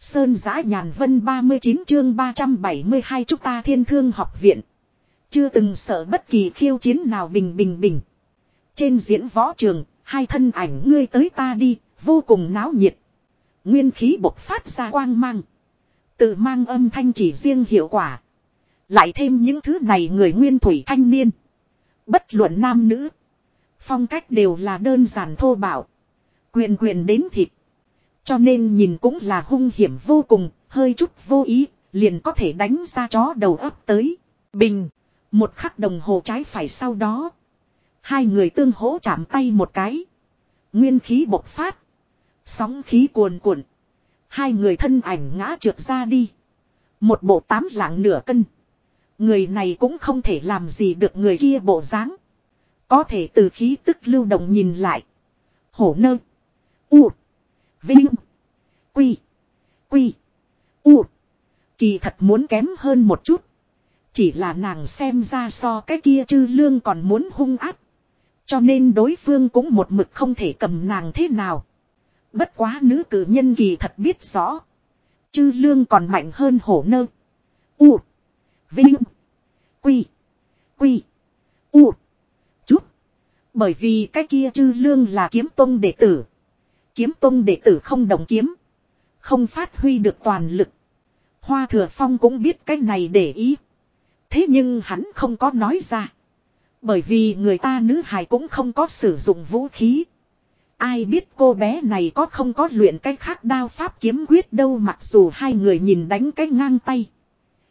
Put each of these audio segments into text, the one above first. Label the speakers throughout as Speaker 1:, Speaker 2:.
Speaker 1: Sơn giã nhàn vân 39 chương 372 chúng ta thiên thương học viện. Chưa từng sợ bất kỳ khiêu chiến nào bình bình bình. Trên diễn võ trường, hai thân ảnh ngươi tới ta đi, vô cùng náo nhiệt. Nguyên khí bộc phát ra quang mang. Tự mang âm thanh chỉ riêng hiệu quả. Lại thêm những thứ này người nguyên thủy thanh niên. Bất luận nam nữ. Phong cách đều là đơn giản thô bạo. Quyền quyền đến thịt. Cho nên nhìn cũng là hung hiểm vô cùng, hơi chút vô ý, liền có thể đánh ra chó đầu ấp tới. Bình. Một khắc đồng hồ trái phải sau đó. Hai người tương hỗ chạm tay một cái. Nguyên khí bộc phát. Sóng khí cuồn cuộn. Hai người thân ảnh ngã trượt ra đi. Một bộ tám lạng nửa cân. Người này cũng không thể làm gì được người kia bộ dáng. Có thể từ khí tức lưu động nhìn lại. Hổ nơ. U. Vinh. Quy. Quy. U. Kỳ thật muốn kém hơn một chút. Chỉ là nàng xem ra so cái kia chư lương còn muốn hung áp. Cho nên đối phương cũng một mực không thể cầm nàng thế nào. Bất quá nữ cử nhân kỳ thật biết rõ. Chư lương còn mạnh hơn hổ nơ. U. Vinh. Quy. Quy. U. Chút. Bởi vì cái kia chư lương là kiếm tông đệ tử. Kiếm tông đệ tử không đồng kiếm. Không phát huy được toàn lực. Hoa thừa phong cũng biết cái này để ý. Thế nhưng hắn không có nói ra. Bởi vì người ta nữ hài cũng không có sử dụng vũ khí. Ai biết cô bé này có không có luyện cái khác đao pháp kiếm quyết đâu mặc dù hai người nhìn đánh cái ngang tay.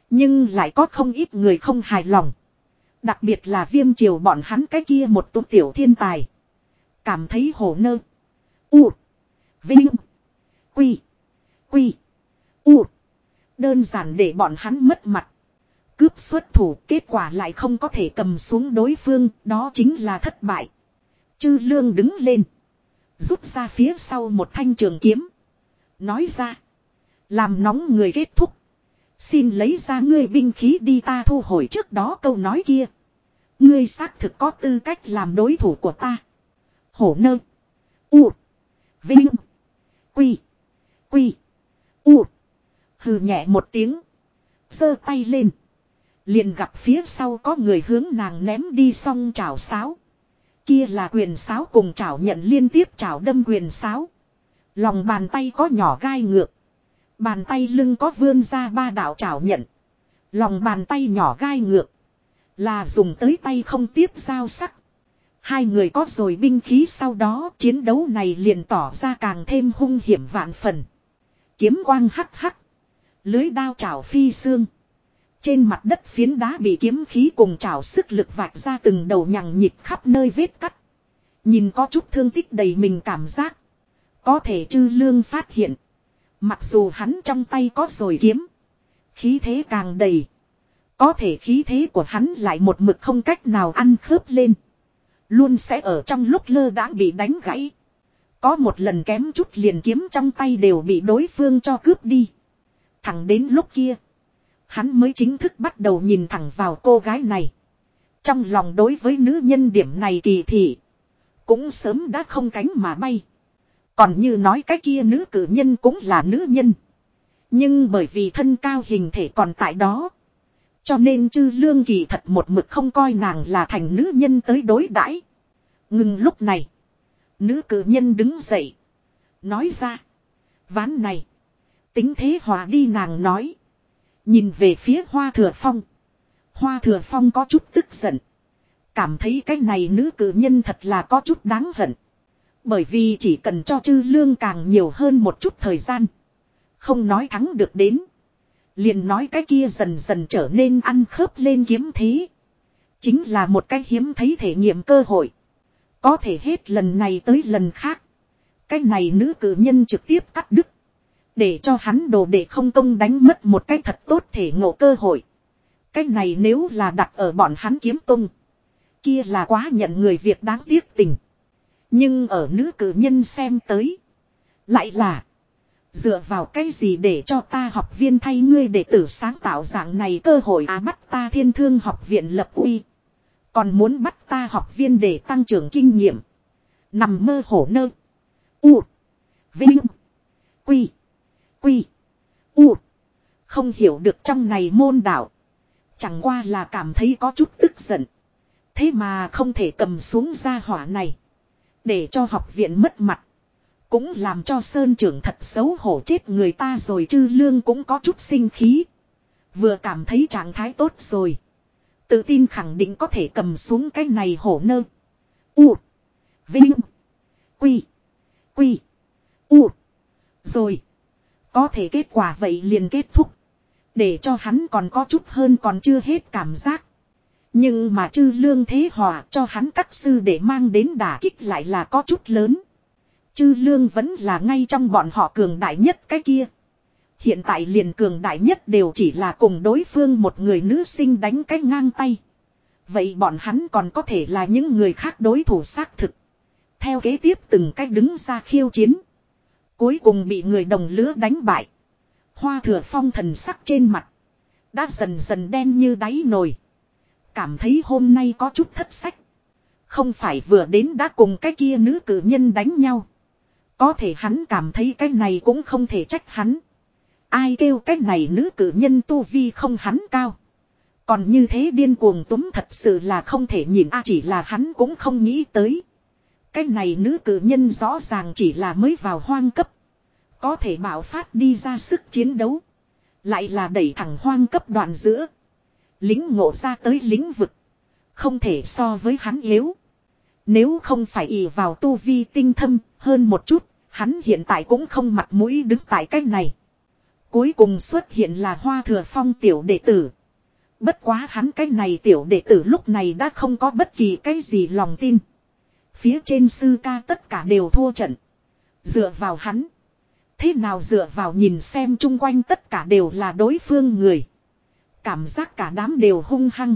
Speaker 1: Nhưng lại có không ít người không hài lòng. Đặc biệt là viêm triều bọn hắn cái kia một tụ tiểu thiên tài. Cảm thấy hổ nơ. U. Vinh. Quy. Quy. U. Đơn giản để bọn hắn mất mặt. Cướp xuất thủ kết quả lại không có thể cầm xuống đối phương, đó chính là thất bại. Chư lương đứng lên. Rút ra phía sau một thanh trường kiếm. Nói ra. Làm nóng người kết thúc. Xin lấy ra ngươi binh khí đi ta thu hồi trước đó câu nói kia. Ngươi xác thực có tư cách làm đối thủ của ta. Hổ nơ. U. Vinh. Quy. Quy. U. Hừ nhẹ một tiếng. giơ tay lên. Liền gặp phía sau có người hướng nàng ném đi xong chảo sáo. Kia là quyền sáo cùng chảo nhận liên tiếp chảo đâm quyền sáo. Lòng bàn tay có nhỏ gai ngược. Bàn tay lưng có vươn ra ba đạo chảo nhận. Lòng bàn tay nhỏ gai ngược. Là dùng tới tay không tiếp giao sắc. Hai người có rồi binh khí sau đó, chiến đấu này liền tỏ ra càng thêm hung hiểm vạn phần. Kiếm quang hắc hắc. Lưới đao chảo phi xương. Trên mặt đất phiến đá bị kiếm khí cùng chảo sức lực vạch ra từng đầu nhằng nhịp khắp nơi vết cắt. Nhìn có chút thương tích đầy mình cảm giác. Có thể chư lương phát hiện. Mặc dù hắn trong tay có rồi kiếm. Khí thế càng đầy. Có thể khí thế của hắn lại một mực không cách nào ăn khớp lên. Luôn sẽ ở trong lúc lơ đãng bị đánh gãy. Có một lần kém chút liền kiếm trong tay đều bị đối phương cho cướp đi. Thẳng đến lúc kia. Hắn mới chính thức bắt đầu nhìn thẳng vào cô gái này. Trong lòng đối với nữ nhân điểm này kỳ thị. Cũng sớm đã không cánh mà bay. Còn như nói cái kia nữ cử nhân cũng là nữ nhân. Nhưng bởi vì thân cao hình thể còn tại đó. Cho nên chư lương kỳ thật một mực không coi nàng là thành nữ nhân tới đối đãi. Ngừng lúc này. Nữ cử nhân đứng dậy. Nói ra. Ván này. Tính thế hòa đi nàng nói. Nhìn về phía hoa thừa phong. Hoa thừa phong có chút tức giận. Cảm thấy cái này nữ cử nhân thật là có chút đáng hận. Bởi vì chỉ cần cho chư lương càng nhiều hơn một chút thời gian. Không nói thắng được đến. Liền nói cái kia dần dần trở nên ăn khớp lên kiếm thế. Chính là một cái hiếm thấy thể nghiệm cơ hội. Có thể hết lần này tới lần khác. Cái này nữ cử nhân trực tiếp cắt đứt. Để cho hắn đồ để không công đánh mất một cái thật tốt thể ngộ cơ hội. Cái này nếu là đặt ở bọn hắn kiếm tung. Kia là quá nhận người việc đáng tiếc tình. Nhưng ở nữ cử nhân xem tới. Lại là. Dựa vào cái gì để cho ta học viên thay ngươi để tử sáng tạo dạng này cơ hội à bắt ta thiên thương học viện lập uy. Còn muốn bắt ta học viên để tăng trưởng kinh nghiệm. Nằm mơ hổ nơ. U. Vinh. Quy. Quy. U. Không hiểu được trong này môn đạo. Chẳng qua là cảm thấy có chút tức giận. Thế mà không thể cầm xuống ra hỏa này. Để cho học viện mất mặt. Cũng làm cho Sơn trưởng thật xấu hổ chết người ta rồi chư lương cũng có chút sinh khí. Vừa cảm thấy trạng thái tốt rồi. Tự tin khẳng định có thể cầm xuống cái này hổ nơ. U. Vinh. Quy. Quy. U. Rồi. Có thể kết quả vậy liền kết thúc. Để cho hắn còn có chút hơn còn chưa hết cảm giác. Nhưng mà chư lương thế hòa cho hắn các sư để mang đến đả kích lại là có chút lớn. Chư lương vẫn là ngay trong bọn họ cường đại nhất cái kia. Hiện tại liền cường đại nhất đều chỉ là cùng đối phương một người nữ sinh đánh cái ngang tay. Vậy bọn hắn còn có thể là những người khác đối thủ xác thực. Theo kế tiếp từng cách đứng ra khiêu chiến. Cuối cùng bị người đồng lứa đánh bại. Hoa thừa phong thần sắc trên mặt. Đã dần dần đen như đáy nồi. Cảm thấy hôm nay có chút thất sách. Không phải vừa đến đã cùng cái kia nữ cử nhân đánh nhau. Có thể hắn cảm thấy cái này cũng không thể trách hắn. Ai kêu cái này nữ cử nhân tu vi không hắn cao. Còn như thế điên cuồng túm thật sự là không thể nhìn a, chỉ là hắn cũng không nghĩ tới. Cái này nữ cử nhân rõ ràng chỉ là mới vào hoang cấp. Có thể bảo phát đi ra sức chiến đấu. Lại là đẩy thẳng hoang cấp đoạn giữa. Lính ngộ ra tới lĩnh vực. Không thể so với hắn yếu. Nếu không phải ỷ vào tu vi tinh thâm hơn một chút, hắn hiện tại cũng không mặt mũi đứng tại cách này. Cuối cùng xuất hiện là hoa thừa phong tiểu đệ tử. Bất quá hắn cái này tiểu đệ tử lúc này đã không có bất kỳ cái gì lòng tin. Phía trên sư ca tất cả đều thua trận. Dựa vào hắn. Thế nào dựa vào nhìn xem chung quanh tất cả đều là đối phương người. Cảm giác cả đám đều hung hăng.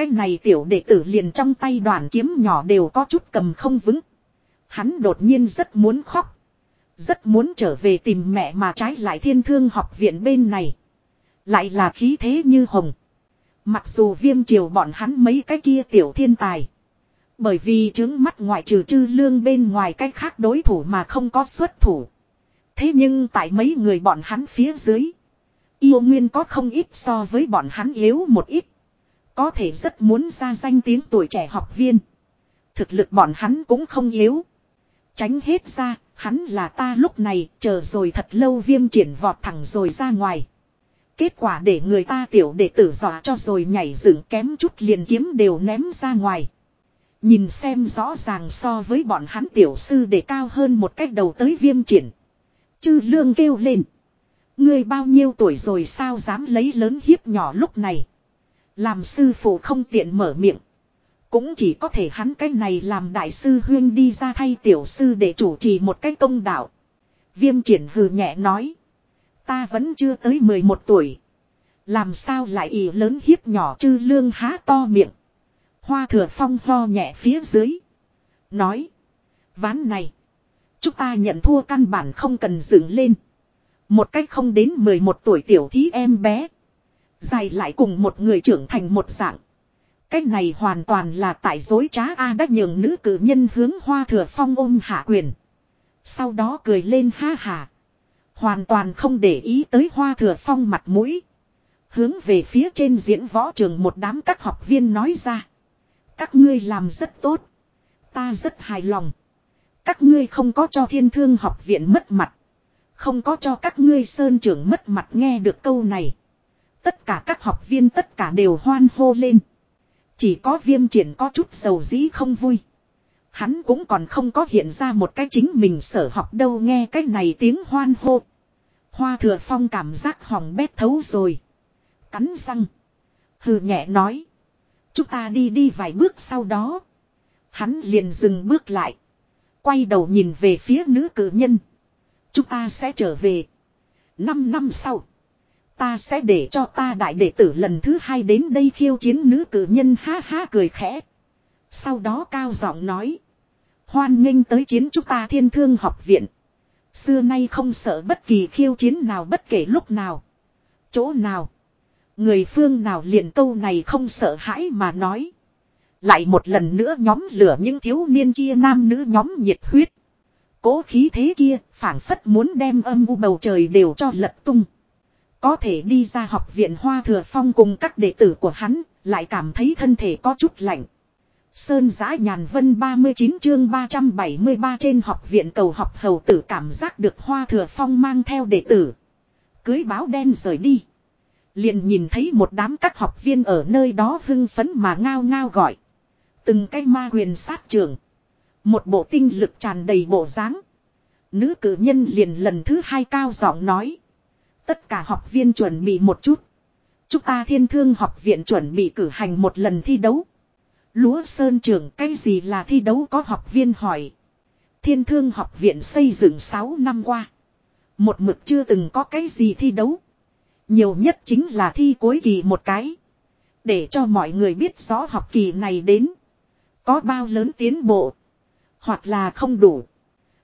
Speaker 1: Cái này tiểu đệ tử liền trong tay đoàn kiếm nhỏ đều có chút cầm không vững. Hắn đột nhiên rất muốn khóc. Rất muốn trở về tìm mẹ mà trái lại thiên thương học viện bên này. Lại là khí thế như hồng. Mặc dù viêm triều bọn hắn mấy cái kia tiểu thiên tài. Bởi vì chứng mắt ngoại trừ chư lương bên ngoài cái khác đối thủ mà không có xuất thủ. Thế nhưng tại mấy người bọn hắn phía dưới. Yêu nguyên có không ít so với bọn hắn yếu một ít. Có thể rất muốn ra danh tiếng tuổi trẻ học viên. Thực lực bọn hắn cũng không yếu. Tránh hết ra, hắn là ta lúc này chờ rồi thật lâu viêm triển vọt thẳng rồi ra ngoài. Kết quả để người ta tiểu đệ tử dọa cho rồi nhảy dựng kém chút liền kiếm đều ném ra ngoài. Nhìn xem rõ ràng so với bọn hắn tiểu sư để cao hơn một cách đầu tới viêm triển. Chư lương kêu lên. Ngươi bao nhiêu tuổi rồi sao dám lấy lớn hiếp nhỏ lúc này. Làm sư phụ không tiện mở miệng. Cũng chỉ có thể hắn cái này làm đại sư huyên đi ra thay tiểu sư để chủ trì một cái công đạo. Viêm triển hừ nhẹ nói. Ta vẫn chưa tới 11 tuổi. Làm sao lại ý lớn hiếp nhỏ chư lương há to miệng. Hoa thừa phong ho nhẹ phía dưới. Nói. Ván này. Chúng ta nhận thua căn bản không cần dựng lên. Một cách không đến 11 tuổi tiểu thí em bé. Dài lại cùng một người trưởng thành một dạng. Cách này hoàn toàn là tại dối trá A à đã nhường nữ cử nhân hướng hoa thừa phong ôm hạ quyền. Sau đó cười lên ha hà. Hoàn toàn không để ý tới hoa thừa phong mặt mũi. Hướng về phía trên diễn võ trường một đám các học viên nói ra. Các ngươi làm rất tốt. Ta rất hài lòng. Các ngươi không có cho thiên thương học viện mất mặt. Không có cho các ngươi sơn trưởng mất mặt nghe được câu này. Tất cả các học viên tất cả đều hoan hô lên. Chỉ có viêm triển có chút sầu dĩ không vui. Hắn cũng còn không có hiện ra một cái chính mình sở học đâu nghe cái này tiếng hoan hô. Hoa thừa phong cảm giác hỏng bét thấu rồi. Cắn răng. Hừ nhẹ nói. Chúng ta đi đi vài bước sau đó. Hắn liền dừng bước lại. Quay đầu nhìn về phía nữ cử nhân. Chúng ta sẽ trở về. Năm năm sau. Ta sẽ để cho ta đại đệ tử lần thứ hai đến đây khiêu chiến nữ cử nhân ha ha cười khẽ. Sau đó cao giọng nói. Hoan nghênh tới chiến chúng ta thiên thương học viện. Xưa nay không sợ bất kỳ khiêu chiến nào bất kể lúc nào. Chỗ nào. Người phương nào liền câu này không sợ hãi mà nói. Lại một lần nữa nhóm lửa những thiếu niên kia nam nữ nhóm nhiệt huyết. Cố khí thế kia phảng phất muốn đem âm u bầu trời đều cho lật tung. Có thể đi ra học viện Hoa Thừa Phong cùng các đệ tử của hắn, lại cảm thấy thân thể có chút lạnh. Sơn giã nhàn vân 39 chương 373 trên học viện cầu học hầu tử cảm giác được Hoa Thừa Phong mang theo đệ tử. Cưới báo đen rời đi. Liền nhìn thấy một đám các học viên ở nơi đó hưng phấn mà ngao ngao gọi. Từng cái ma huyền sát trường. Một bộ tinh lực tràn đầy bộ dáng. Nữ cử nhân liền lần thứ hai cao giọng nói. Tất cả học viên chuẩn bị một chút. Chúng ta thiên thương học viện chuẩn bị cử hành một lần thi đấu. Lúa Sơn trưởng cái gì là thi đấu có học viên hỏi. Thiên thương học viện xây dựng 6 năm qua. Một mực chưa từng có cái gì thi đấu. Nhiều nhất chính là thi cuối kỳ một cái. Để cho mọi người biết rõ học kỳ này đến. Có bao lớn tiến bộ. Hoặc là không đủ.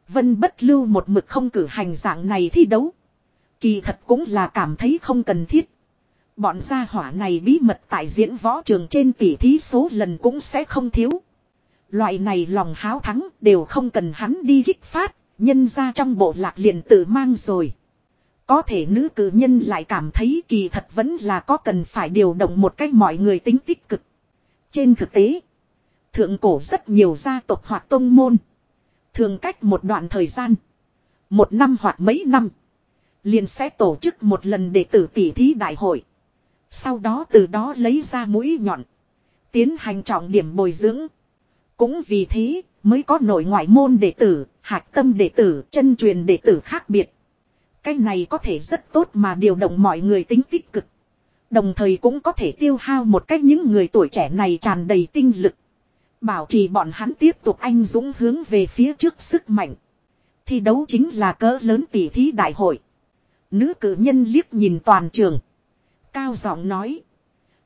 Speaker 1: Vân bất lưu một mực không cử hành dạng này thi đấu. Kỳ thật cũng là cảm thấy không cần thiết. Bọn gia hỏa này bí mật tại diễn võ trường trên tỷ thí số lần cũng sẽ không thiếu. Loại này lòng háo thắng đều không cần hắn đi kích phát, nhân ra trong bộ lạc liền tự mang rồi. Có thể nữ cử nhân lại cảm thấy kỳ thật vẫn là có cần phải điều động một cách mọi người tính tích cực. Trên thực tế, thượng cổ rất nhiều gia tộc hoặc tông môn. Thường cách một đoạn thời gian, một năm hoặc mấy năm, liền sẽ tổ chức một lần để tử tỷ thí đại hội. Sau đó từ đó lấy ra mũi nhọn, tiến hành trọng điểm bồi dưỡng. Cũng vì thế, mới có nội ngoại môn đệ tử, hạch tâm đệ tử, chân truyền đệ tử khác biệt. Cái này có thể rất tốt mà điều động mọi người tính tích cực. Đồng thời cũng có thể tiêu hao một cách những người tuổi trẻ này tràn đầy tinh lực. Bảo trì bọn hắn tiếp tục anh dũng hướng về phía trước sức mạnh. Thi đấu chính là cỡ lớn tỷ thí đại hội. Nữ cử nhân liếc nhìn toàn trường. Cao giọng nói.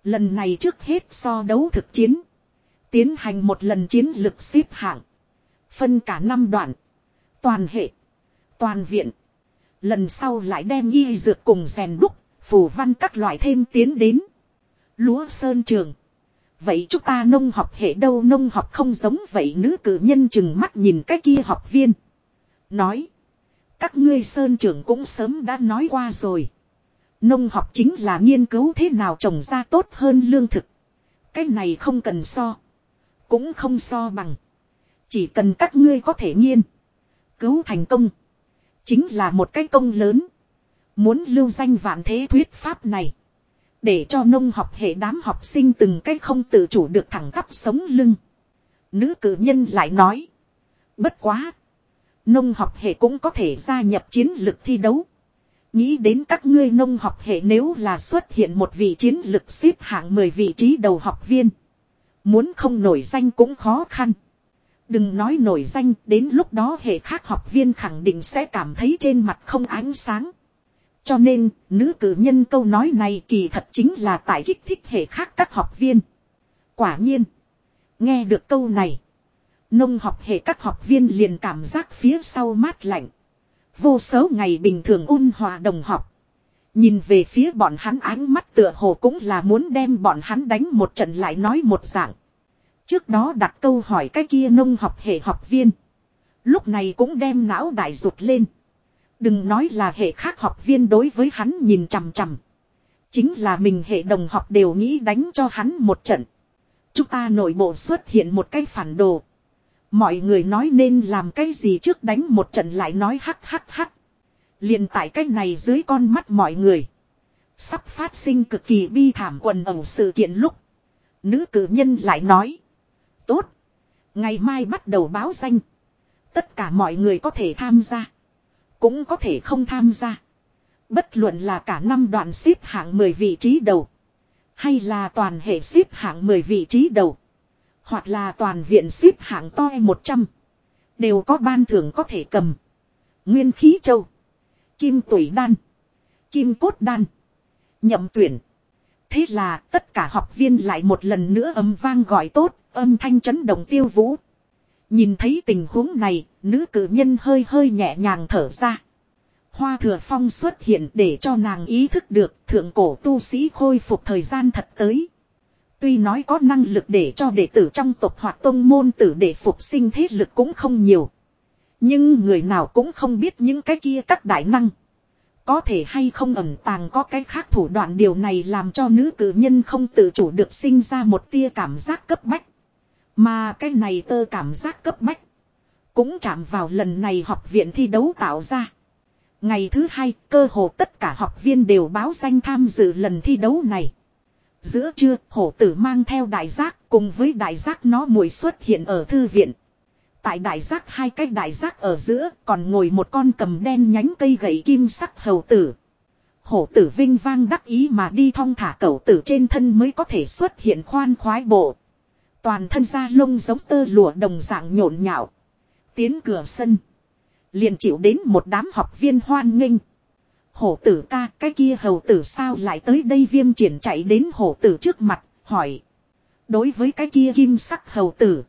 Speaker 1: Lần này trước hết so đấu thực chiến. Tiến hành một lần chiến lực xếp hạng. Phân cả năm đoạn. Toàn hệ. Toàn viện. Lần sau lại đem y dược cùng rèn đúc, phù văn các loại thêm tiến đến. Lúa sơn trường. Vậy chúng ta nông học hệ đâu nông học không giống vậy nữ cử nhân chừng mắt nhìn cái kia học viên. Nói. Các ngươi sơn trưởng cũng sớm đã nói qua rồi. Nông học chính là nghiên cứu thế nào trồng ra tốt hơn lương thực. Cái này không cần so. Cũng không so bằng. Chỉ cần các ngươi có thể nghiên. Cứu thành công. Chính là một cái công lớn. Muốn lưu danh vạn thế thuyết pháp này. Để cho nông học hệ đám học sinh từng cái không tự chủ được thẳng tắp sống lưng. Nữ cử nhân lại nói. Bất quá. Nông học hệ cũng có thể gia nhập chiến lực thi đấu. Nghĩ đến các ngươi nông học hệ nếu là xuất hiện một vị chiến lực xếp hạng 10 vị trí đầu học viên. Muốn không nổi danh cũng khó khăn. Đừng nói nổi danh, đến lúc đó hệ khác học viên khẳng định sẽ cảm thấy trên mặt không ánh sáng. Cho nên, nữ cử nhân câu nói này kỳ thật chính là tại kích thích hệ khác các học viên. Quả nhiên, nghe được câu này, nông học hệ các học viên liền cảm giác phía sau mát lạnh. Vô số ngày bình thường ôn hòa đồng học. Nhìn về phía bọn hắn ánh mắt tựa hồ cũng là muốn đem bọn hắn đánh một trận lại nói một dạng. Trước đó đặt câu hỏi cái kia nông học hệ học viên. Lúc này cũng đem não đại rụt lên. Đừng nói là hệ khác học viên đối với hắn nhìn chằm chằm. Chính là mình hệ đồng học đều nghĩ đánh cho hắn một trận. Chúng ta nội bộ xuất hiện một cái phản đồ. Mọi người nói nên làm cái gì trước đánh một trận lại nói hắc hắc hắc. liền tại cái này dưới con mắt mọi người. Sắp phát sinh cực kỳ bi thảm quần ẩu sự kiện lúc. Nữ cử nhân lại nói. Tốt. Ngày mai bắt đầu báo danh. Tất cả mọi người có thể tham gia. Cũng có thể không tham gia. Bất luận là cả năm đoạn xếp hạng 10 vị trí đầu. Hay là toàn hệ xếp hạng 10 vị trí đầu. Hoặc là toàn viện xếp hạng toi 100. Đều có ban thưởng có thể cầm. Nguyên khí châu. Kim tuổi đan. Kim cốt đan. Nhậm tuyển. Thế là tất cả học viên lại một lần nữa âm vang gọi tốt, âm thanh chấn động tiêu vũ. Nhìn thấy tình huống này, nữ cử nhân hơi hơi nhẹ nhàng thở ra. Hoa thừa phong xuất hiện để cho nàng ý thức được thượng cổ tu sĩ khôi phục thời gian thật tới. Tuy nói có năng lực để cho đệ tử trong tộc hoặc tôn môn tử để phục sinh thế lực cũng không nhiều. Nhưng người nào cũng không biết những cái kia các đại năng. Có thể hay không ẩn tàng có cái khác thủ đoạn điều này làm cho nữ cử nhân không tự chủ được sinh ra một tia cảm giác cấp bách. Mà cái này tơ cảm giác cấp bách. Cũng chạm vào lần này học viện thi đấu tạo ra. Ngày thứ hai, cơ hồ tất cả học viên đều báo danh tham dự lần thi đấu này. Giữa trưa, hổ tử mang theo đại giác cùng với đại giác nó mùi xuất hiện ở thư viện. Tại đại giác hai cái đại giác ở giữa còn ngồi một con cầm đen nhánh cây gậy kim sắc hầu tử. Hổ tử vinh vang đắc ý mà đi thong thả cẩu tử trên thân mới có thể xuất hiện khoan khoái bộ. Toàn thân da lông giống tơ lụa đồng dạng nhộn nhạo. Tiến cửa sân. Liền chịu đến một đám học viên hoan nghênh. Hổ tử ca cái kia hầu tử sao lại tới đây viêm triển chạy đến hổ tử trước mặt, hỏi. Đối với cái kia kim sắc hầu tử.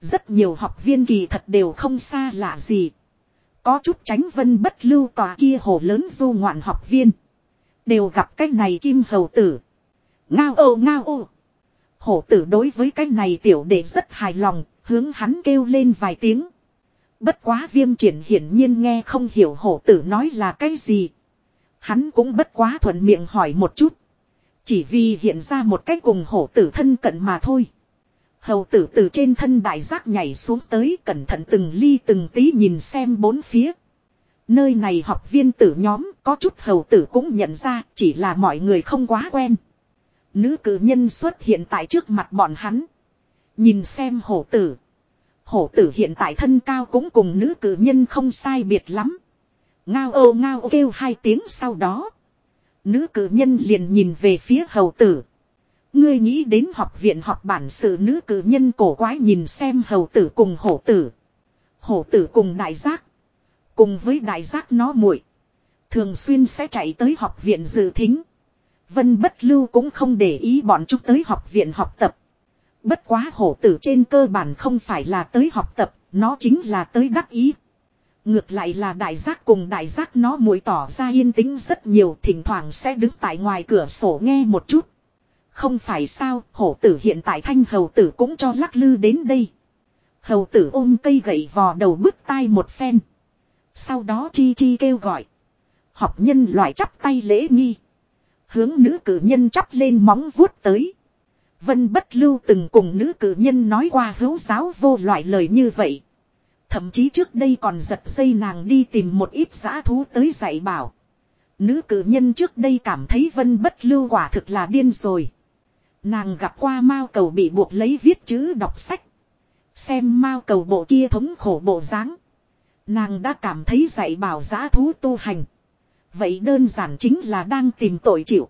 Speaker 1: Rất nhiều học viên kỳ thật đều không xa lạ gì. Có chút tránh vân bất lưu tòa kia hồ lớn du ngoạn học viên. Đều gặp cái này kim hầu tử. Ngao ô ngao ô. Hổ tử đối với cái này tiểu đệ rất hài lòng, hướng hắn kêu lên vài tiếng. Bất quá viêm triển hiển nhiên nghe không hiểu hổ tử nói là cái gì. Hắn cũng bất quá thuận miệng hỏi một chút. Chỉ vì hiện ra một cách cùng hổ tử thân cận mà thôi. Hầu tử từ trên thân đại giác nhảy xuống tới, cẩn thận từng ly từng tí nhìn xem bốn phía. Nơi này học viên tử nhóm, có chút hầu tử cũng nhận ra, chỉ là mọi người không quá quen. Nữ cử nhân xuất hiện tại trước mặt bọn hắn. Nhìn xem hổ tử. Hổ tử hiện tại thân cao cũng cùng nữ cử nhân không sai biệt lắm. Ngao ô ngao kêu hai tiếng sau đó. Nữ cử nhân liền nhìn về phía hầu tử. Ngươi nghĩ đến học viện học bản sự nữ cử nhân cổ quái nhìn xem hầu tử cùng hổ tử. Hổ tử cùng đại giác. Cùng với đại giác nó muội Thường xuyên sẽ chạy tới học viện dự thính. Vân bất lưu cũng không để ý bọn chúng tới học viện học tập. Bất quá hổ tử trên cơ bản không phải là tới học tập, nó chính là tới đắc ý. Ngược lại là đại giác cùng đại giác nó mũi tỏ ra yên tĩnh rất nhiều thỉnh thoảng sẽ đứng tại ngoài cửa sổ nghe một chút. Không phải sao, hổ tử hiện tại thanh hầu tử cũng cho lắc lư đến đây. Hầu tử ôm cây gậy vò đầu bứt tai một phen. Sau đó chi chi kêu gọi. Học nhân loại chắp tay lễ nghi. Hướng nữ cử nhân chắp lên móng vuốt tới. Vân bất lưu từng cùng nữ cử nhân nói qua hữu giáo vô loại lời như vậy. Thậm chí trước đây còn giật dây nàng đi tìm một ít giã thú tới dạy bảo. Nữ cử nhân trước đây cảm thấy vân bất lưu quả thực là điên rồi. Nàng gặp qua mao cầu bị buộc lấy viết chữ đọc sách. Xem mao cầu bộ kia thống khổ bộ dáng Nàng đã cảm thấy dạy bảo giã thú tu hành. Vậy đơn giản chính là đang tìm tội chịu.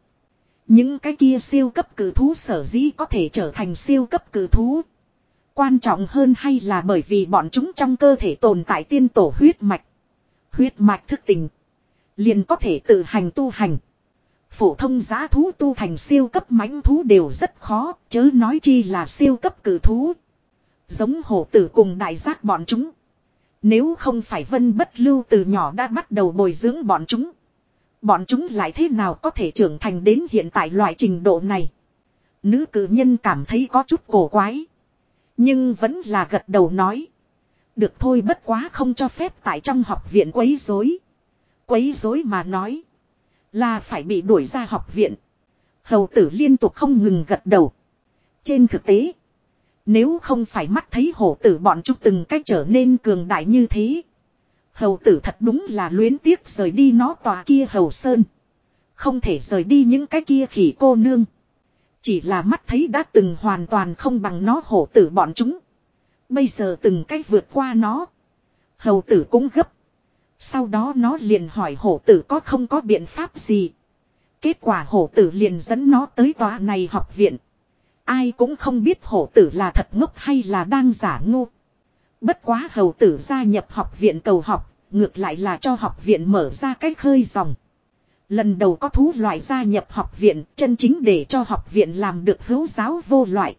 Speaker 1: Những cái kia siêu cấp cử thú sở dĩ có thể trở thành siêu cấp cử thú. Quan trọng hơn hay là bởi vì bọn chúng trong cơ thể tồn tại tiên tổ huyết mạch. Huyết mạch thức tình. Liền có thể tự hành tu hành. Phổ thông giá thú tu thành siêu cấp mãnh thú đều rất khó, chớ nói chi là siêu cấp cử thú. Giống hổ tử cùng đại giác bọn chúng. Nếu không phải vân bất lưu từ nhỏ đã bắt đầu bồi dưỡng bọn chúng. Bọn chúng lại thế nào có thể trưởng thành đến hiện tại loại trình độ này. Nữ cử nhân cảm thấy có chút cổ quái. Nhưng vẫn là gật đầu nói. Được thôi bất quá không cho phép tại trong học viện quấy rối. Quấy rối mà nói. Là phải bị đuổi ra học viện. Hầu tử liên tục không ngừng gật đầu. Trên thực tế. Nếu không phải mắt thấy hổ tử bọn chúng từng cách trở nên cường đại như thế. Hầu tử thật đúng là luyến tiếc rời đi nó tòa kia hầu sơn. Không thể rời đi những cái kia khỉ cô nương. Chỉ là mắt thấy đã từng hoàn toàn không bằng nó hổ tử bọn chúng. Bây giờ từng cách vượt qua nó. Hầu tử cũng gấp. Sau đó nó liền hỏi hổ tử có không có biện pháp gì. Kết quả hổ tử liền dẫn nó tới tòa này học viện. Ai cũng không biết hổ tử là thật ngốc hay là đang giả ngu. Bất quá hầu tử gia nhập học viện cầu học, ngược lại là cho học viện mở ra cách khơi dòng. Lần đầu có thú loại gia nhập học viện, chân chính để cho học viện làm được hữu giáo vô loại.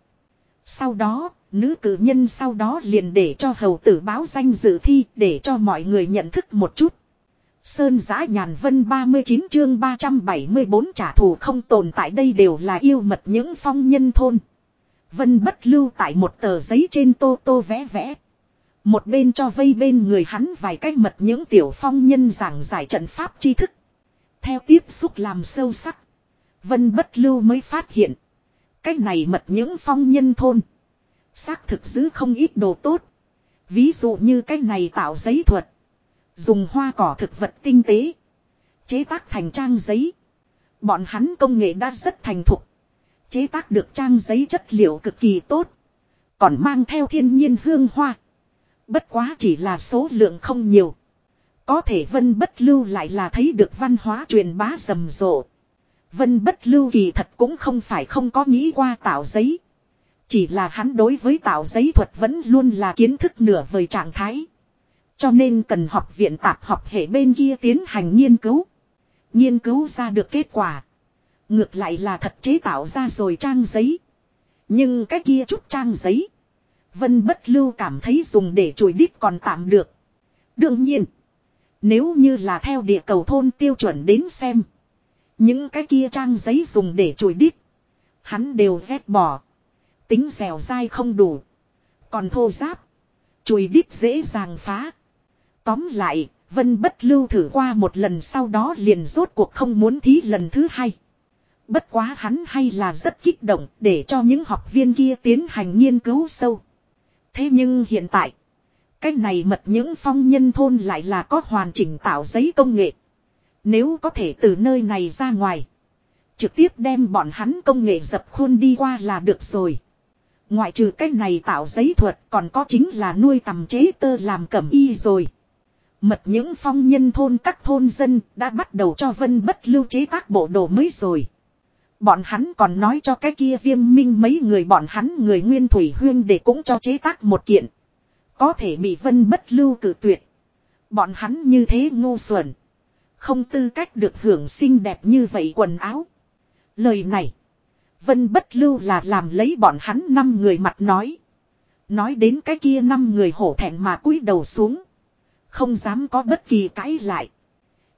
Speaker 1: Sau đó, nữ cử nhân sau đó liền để cho hầu tử báo danh dự thi để cho mọi người nhận thức một chút. Sơn giã nhàn vân 39 chương 374 trả thù không tồn tại đây đều là yêu mật những phong nhân thôn. Vân bất lưu tại một tờ giấy trên tô tô vẽ vẽ. Một bên cho vây bên người hắn vài cách mật những tiểu phong nhân giảng giải trận pháp tri thức. Theo tiếp xúc làm sâu sắc. Vân bất lưu mới phát hiện. Cái này mật những phong nhân thôn. Xác thực giữ không ít đồ tốt. Ví dụ như cái này tạo giấy thuật. Dùng hoa cỏ thực vật tinh tế. Chế tác thành trang giấy. Bọn hắn công nghệ đã rất thành thục. Chế tác được trang giấy chất liệu cực kỳ tốt. Còn mang theo thiên nhiên hương hoa. Bất quá chỉ là số lượng không nhiều. Có thể vân bất lưu lại là thấy được văn hóa truyền bá rầm rộ. Vân bất lưu kỳ thật cũng không phải không có nghĩ qua tạo giấy. Chỉ là hắn đối với tạo giấy thuật vẫn luôn là kiến thức nửa vời trạng thái. Cho nên cần học viện tạp học hệ bên kia tiến hành nghiên cứu. Nghiên cứu ra được kết quả. Ngược lại là thật chế tạo ra rồi trang giấy. Nhưng cái kia chút trang giấy. Vân bất lưu cảm thấy dùng để chùi đít còn tạm được. Đương nhiên. Nếu như là theo địa cầu thôn tiêu chuẩn đến xem. Những cái kia trang giấy dùng để chùi đít. Hắn đều ghét bỏ. Tính dẻo dai không đủ. Còn thô giáp. Chùi đít dễ dàng phá. Tóm lại, Vân bất lưu thử qua một lần sau đó liền rốt cuộc không muốn thí lần thứ hai. Bất quá hắn hay là rất kích động để cho những học viên kia tiến hành nghiên cứu sâu. Thế nhưng hiện tại, cái này mật những phong nhân thôn lại là có hoàn chỉnh tạo giấy công nghệ. Nếu có thể từ nơi này ra ngoài, trực tiếp đem bọn hắn công nghệ dập khuôn đi qua là được rồi. Ngoại trừ cái này tạo giấy thuật còn có chính là nuôi tầm chế tơ làm cẩm y rồi. Mật những phong nhân thôn các thôn dân đã bắt đầu cho vân bất lưu chế tác bộ đồ mới rồi. Bọn hắn còn nói cho cái kia viêm minh mấy người bọn hắn người nguyên thủy huyên để cũng cho chế tác một kiện. Có thể bị vân bất lưu cử tuyệt. Bọn hắn như thế ngu xuẩn. Không tư cách được hưởng xinh đẹp như vậy quần áo. Lời này. Vân bất lưu là làm lấy bọn hắn năm người mặt nói. Nói đến cái kia năm người hổ thẹn mà cúi đầu xuống. Không dám có bất kỳ cãi lại.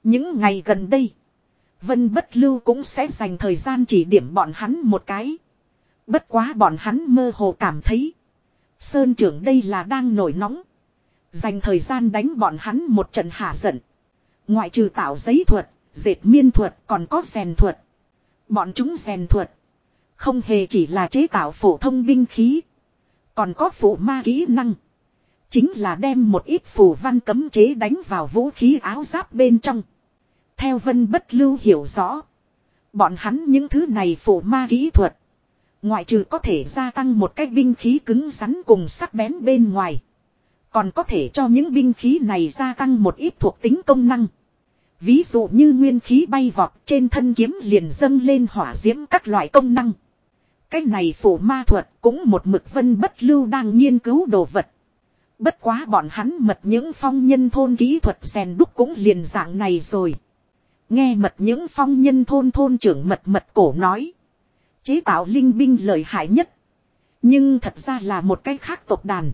Speaker 1: Những ngày gần đây. Vân bất lưu cũng sẽ dành thời gian chỉ điểm bọn hắn một cái. Bất quá bọn hắn mơ hồ cảm thấy. Sơn trưởng đây là đang nổi nóng. Dành thời gian đánh bọn hắn một trận hạ giận. Ngoại trừ tạo giấy thuật, dệt miên thuật còn có rèn thuật. Bọn chúng rèn thuật. Không hề chỉ là chế tạo phổ thông binh khí. Còn có phụ ma kỹ năng. Chính là đem một ít phù văn cấm chế đánh vào vũ khí áo giáp bên trong. Theo vân bất lưu hiểu rõ. Bọn hắn những thứ này phổ ma kỹ thuật. Ngoại trừ có thể gia tăng một cái binh khí cứng rắn cùng sắc bén bên ngoài. Còn có thể cho những binh khí này gia tăng một ít thuộc tính công năng. Ví dụ như nguyên khí bay vọt trên thân kiếm liền dâng lên hỏa diễm các loại công năng. Cái này phổ ma thuật cũng một mực vân bất lưu đang nghiên cứu đồ vật. Bất quá bọn hắn mật những phong nhân thôn kỹ thuật rèn đúc cũng liền dạng này rồi. Nghe mật những phong nhân thôn thôn trưởng mật mật cổ nói. Chế tạo linh binh lợi hại nhất. Nhưng thật ra là một cái khác tộc đàn.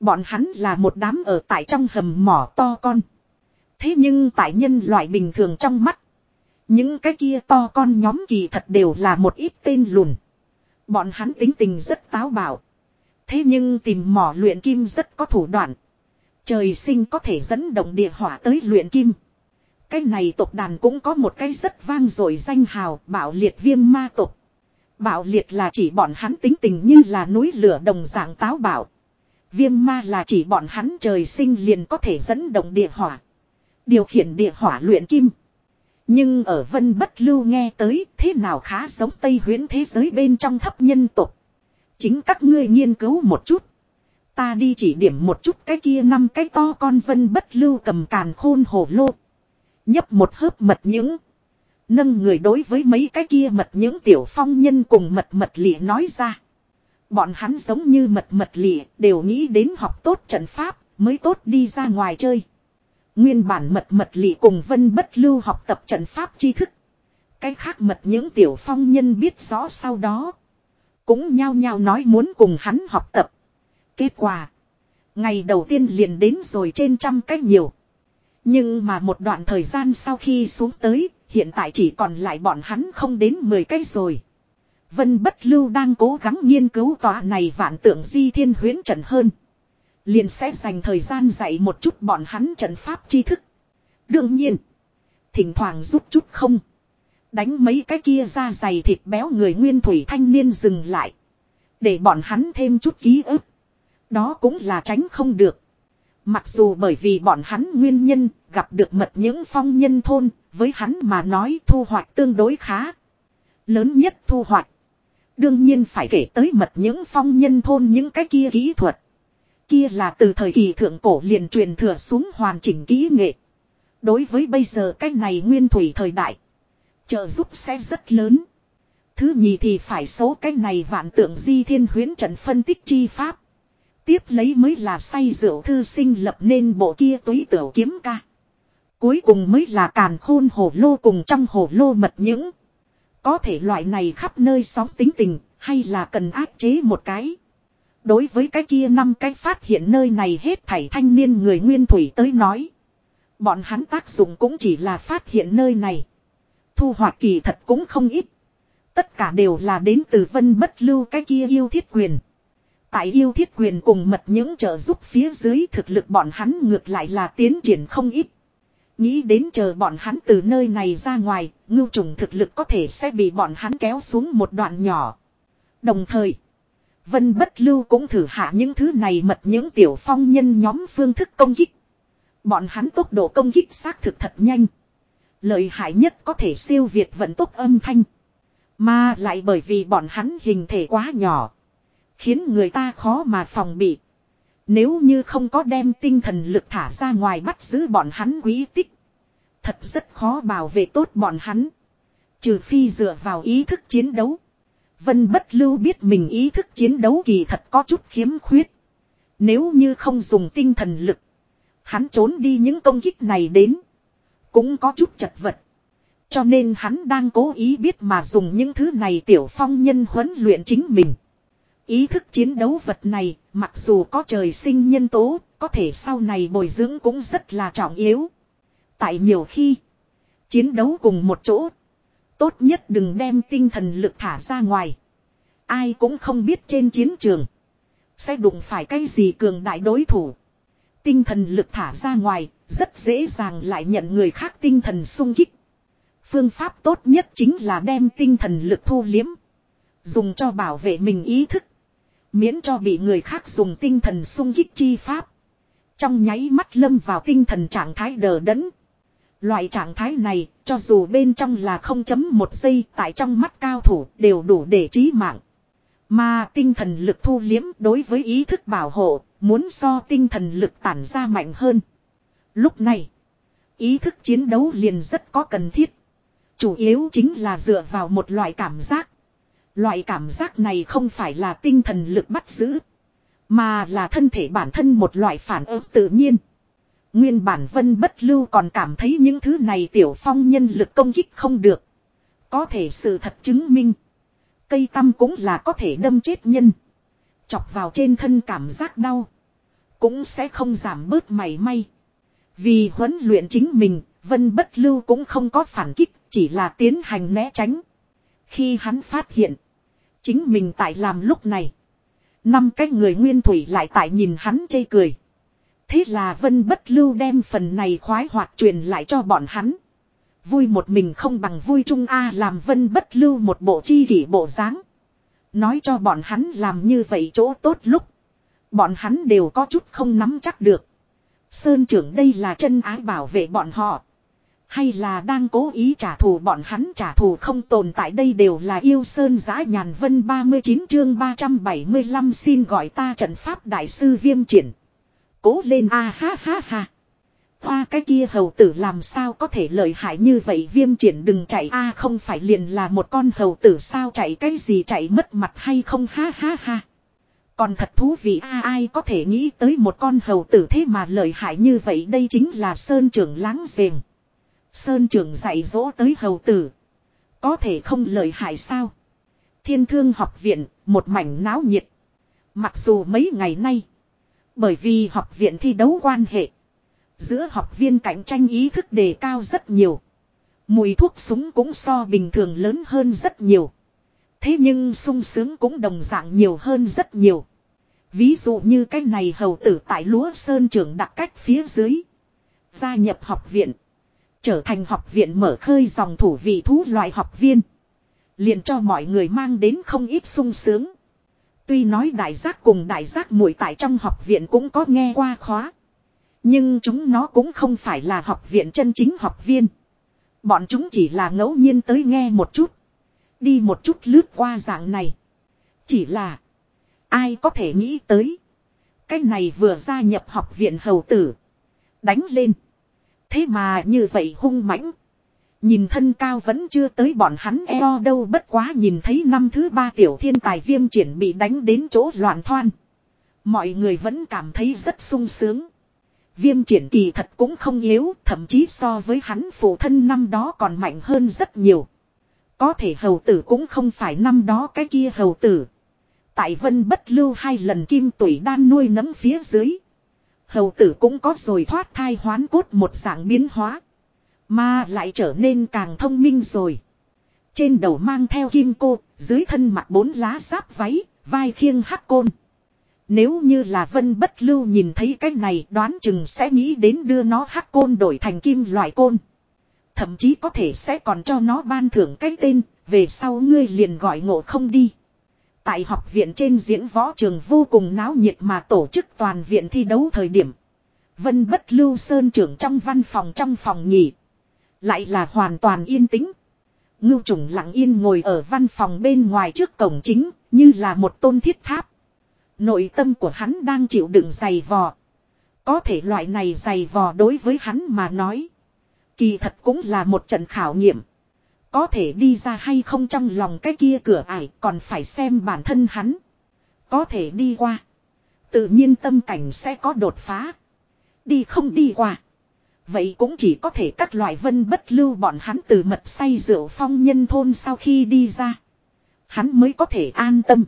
Speaker 1: Bọn hắn là một đám ở tại trong hầm mỏ to con. Thế nhưng tại nhân loại bình thường trong mắt. Những cái kia to con nhóm kỳ thật đều là một ít tên lùn. Bọn hắn tính tình rất táo bạo. Thế nhưng tìm mỏ luyện kim rất có thủ đoạn. Trời sinh có thể dẫn động địa hỏa tới luyện kim. Cái này tộc đàn cũng có một cái rất vang dội danh hào bảo liệt viêm ma tộc. Bạo liệt là chỉ bọn hắn tính tình như là núi lửa đồng dạng táo bạo, Viêm ma là chỉ bọn hắn trời sinh liền có thể dẫn động địa hỏa. Điều khiển địa hỏa luyện kim. Nhưng ở vân bất lưu nghe tới thế nào khá giống Tây huyến thế giới bên trong thấp nhân tộc. Chính các ngươi nghiên cứu một chút. Ta đi chỉ điểm một chút cái kia năm cái to con vân bất lưu cầm càn khôn hồ lô. Nhấp một hớp mật những. Nâng người đối với mấy cái kia mật những tiểu phong nhân cùng mật mật lịa nói ra. Bọn hắn giống như mật mật lịa đều nghĩ đến học tốt trận pháp mới tốt đi ra ngoài chơi. Nguyên bản mật mật lị cùng vân bất lưu học tập trận pháp tri thức. Cái khác mật những tiểu phong nhân biết rõ sau đó. Cũng nhao nhao nói muốn cùng hắn học tập. Kết quả. Ngày đầu tiên liền đến rồi trên trăm cách nhiều. Nhưng mà một đoạn thời gian sau khi xuống tới, hiện tại chỉ còn lại bọn hắn không đến 10 cây rồi. Vân Bất Lưu đang cố gắng nghiên cứu tòa này vạn tượng di thiên huyến trận hơn. Liền sẽ dành thời gian dạy một chút bọn hắn trận pháp tri thức. Đương nhiên, thỉnh thoảng giúp chút không. Đánh mấy cái kia ra dày thịt béo người nguyên thủy thanh niên dừng lại. Để bọn hắn thêm chút ký ức. Đó cũng là tránh không được. Mặc dù bởi vì bọn hắn nguyên nhân gặp được mật những phong nhân thôn, với hắn mà nói thu hoạch tương đối khá. Lớn nhất thu hoạch. Đương nhiên phải kể tới mật những phong nhân thôn những cái kia kỹ thuật. Kia là từ thời kỳ thượng cổ liền truyền thừa xuống hoàn chỉnh kỹ nghệ. Đối với bây giờ cái này nguyên thủy thời đại. Trợ giúp sẽ rất lớn. Thứ nhì thì phải số cái này vạn tượng di thiên huyến trận phân tích chi pháp. Tiếp lấy mới là say rượu thư sinh lập nên bộ kia túy tiểu kiếm ca. Cuối cùng mới là càn khôn hồ lô cùng trong hồ lô mật những. Có thể loại này khắp nơi sóng tính tình, hay là cần áp chế một cái. Đối với cái kia năm cái phát hiện nơi này hết thảy thanh niên người nguyên thủy tới nói. Bọn hắn tác dụng cũng chỉ là phát hiện nơi này. Thu hoạch kỳ thật cũng không ít. Tất cả đều là đến từ vân bất lưu cái kia yêu thiết quyền. Tại yêu thiết quyền cùng mật những trợ giúp phía dưới thực lực bọn hắn ngược lại là tiến triển không ít. Nghĩ đến chờ bọn hắn từ nơi này ra ngoài, ngưu trùng thực lực có thể sẽ bị bọn hắn kéo xuống một đoạn nhỏ. Đồng thời, Vân Bất Lưu cũng thử hạ những thứ này mật những tiểu phong nhân nhóm phương thức công kích. Bọn hắn tốc độ công kích xác thực thật nhanh. Lợi hại nhất có thể siêu việt vận tốc âm thanh. Mà lại bởi vì bọn hắn hình thể quá nhỏ. Khiến người ta khó mà phòng bị. Nếu như không có đem tinh thần lực thả ra ngoài bắt giữ bọn hắn quý tích. Thật rất khó bảo vệ tốt bọn hắn. Trừ phi dựa vào ý thức chiến đấu. Vân bất lưu biết mình ý thức chiến đấu kỳ thật có chút khiếm khuyết. Nếu như không dùng tinh thần lực. Hắn trốn đi những công kích này đến. Cũng có chút chật vật. Cho nên hắn đang cố ý biết mà dùng những thứ này tiểu phong nhân huấn luyện chính mình. Ý thức chiến đấu vật này, mặc dù có trời sinh nhân tố, có thể sau này bồi dưỡng cũng rất là trọng yếu. Tại nhiều khi, chiến đấu cùng một chỗ, tốt nhất đừng đem tinh thần lực thả ra ngoài. Ai cũng không biết trên chiến trường, sẽ đụng phải cái gì cường đại đối thủ. Tinh thần lực thả ra ngoài, rất dễ dàng lại nhận người khác tinh thần sung kích. Phương pháp tốt nhất chính là đem tinh thần lực thu liếm. Dùng cho bảo vệ mình ý thức. Miễn cho bị người khác dùng tinh thần sung kích chi pháp. Trong nháy mắt lâm vào tinh thần trạng thái đờ đẫn. Loại trạng thái này, cho dù bên trong là 0.1 giây tại trong mắt cao thủ đều đủ để trí mạng. Mà tinh thần lực thu liếm đối với ý thức bảo hộ, muốn so tinh thần lực tản ra mạnh hơn. Lúc này, ý thức chiến đấu liền rất có cần thiết. Chủ yếu chính là dựa vào một loại cảm giác. Loại cảm giác này không phải là tinh thần lực bắt giữ. Mà là thân thể bản thân một loại phản ứng tự nhiên. Nguyên bản vân bất lưu còn cảm thấy những thứ này tiểu phong nhân lực công kích không được. Có thể sự thật chứng minh. Cây tăm cũng là có thể đâm chết nhân. Chọc vào trên thân cảm giác đau. Cũng sẽ không giảm bớt mảy may. Vì huấn luyện chính mình, vân bất lưu cũng không có phản kích, chỉ là tiến hành né tránh. Khi hắn phát hiện, chính mình tại làm lúc này. Năm cái người nguyên thủy lại tại nhìn hắn chê cười. Thế là vân bất lưu đem phần này khoái hoạt truyền lại cho bọn hắn. Vui một mình không bằng vui chung A làm vân bất lưu một bộ chi kỷ bộ dáng. Nói cho bọn hắn làm như vậy chỗ tốt lúc. Bọn hắn đều có chút không nắm chắc được. Sơn trưởng đây là chân ái bảo vệ bọn họ. Hay là đang cố ý trả thù bọn hắn trả thù không tồn tại đây đều là yêu sơn giã nhàn vân 39 chương 375 xin gọi ta trận pháp đại sư viêm triển. Cố lên a ha ha ha. Hoa cái kia hầu tử làm sao có thể lợi hại như vậy viêm triển đừng chạy a không phải liền là một con hầu tử sao chạy cái gì chạy mất mặt hay không ha ha ha. Còn thật thú vị a ai có thể nghĩ tới một con hầu tử thế mà lợi hại như vậy đây chính là sơn trưởng láng giềng. Sơn trưởng dạy dỗ tới hầu tử. Có thể không lời hại sao. Thiên thương học viện, một mảnh náo nhiệt. Mặc dù mấy ngày nay, bởi vì học viện thi đấu quan hệ, giữa học viên cạnh tranh ý thức đề cao rất nhiều. Mùi thuốc súng cũng so bình thường lớn hơn rất nhiều. Thế nhưng sung sướng cũng đồng dạng nhiều hơn rất nhiều. Ví dụ như cái này hầu tử tại lúa sơn trưởng đặt cách phía dưới. Gia nhập học viện. Trở thành học viện mở khơi dòng thủ vị thú loại học viên. Liền cho mọi người mang đến không ít sung sướng. Tuy nói đại giác cùng đại giác muội tại trong học viện cũng có nghe qua khóa. Nhưng chúng nó cũng không phải là học viện chân chính học viên. Bọn chúng chỉ là ngẫu nhiên tới nghe một chút. Đi một chút lướt qua dạng này. Chỉ là. Ai có thể nghĩ tới. Cái này vừa gia nhập học viện hầu tử. Đánh lên. Thế mà như vậy hung mãnh. Nhìn thân cao vẫn chưa tới bọn hắn eo đâu bất quá nhìn thấy năm thứ ba tiểu thiên tài viêm triển bị đánh đến chỗ loạn thoan. Mọi người vẫn cảm thấy rất sung sướng. Viêm triển kỳ thật cũng không yếu, thậm chí so với hắn phụ thân năm đó còn mạnh hơn rất nhiều. Có thể hầu tử cũng không phải năm đó cái kia hầu tử. Tại vân bất lưu hai lần kim tuổi đan nuôi nấm phía dưới. Hầu tử cũng có rồi thoát thai hoán cốt một dạng biến hóa. Mà lại trở nên càng thông minh rồi. Trên đầu mang theo kim cô, dưới thân mặc bốn lá giáp váy, vai khiêng hắc côn. Nếu như là vân bất lưu nhìn thấy cái này đoán chừng sẽ nghĩ đến đưa nó hắc côn đổi thành kim loại côn. Thậm chí có thể sẽ còn cho nó ban thưởng cái tên, về sau ngươi liền gọi ngộ không đi. Tại học viện trên diễn võ trường vô cùng náo nhiệt mà tổ chức toàn viện thi đấu thời điểm. Vân bất lưu sơn trưởng trong văn phòng trong phòng nghỉ. Lại là hoàn toàn yên tĩnh. Ngưu trùng lặng yên ngồi ở văn phòng bên ngoài trước cổng chính, như là một tôn thiết tháp. Nội tâm của hắn đang chịu đựng dày vò. Có thể loại này dày vò đối với hắn mà nói. Kỳ thật cũng là một trận khảo nghiệm. Có thể đi ra hay không trong lòng cái kia cửa ải còn phải xem bản thân hắn. Có thể đi qua. Tự nhiên tâm cảnh sẽ có đột phá. Đi không đi qua. Vậy cũng chỉ có thể các loại vân bất lưu bọn hắn từ mật say rượu phong nhân thôn sau khi đi ra. Hắn mới có thể an tâm.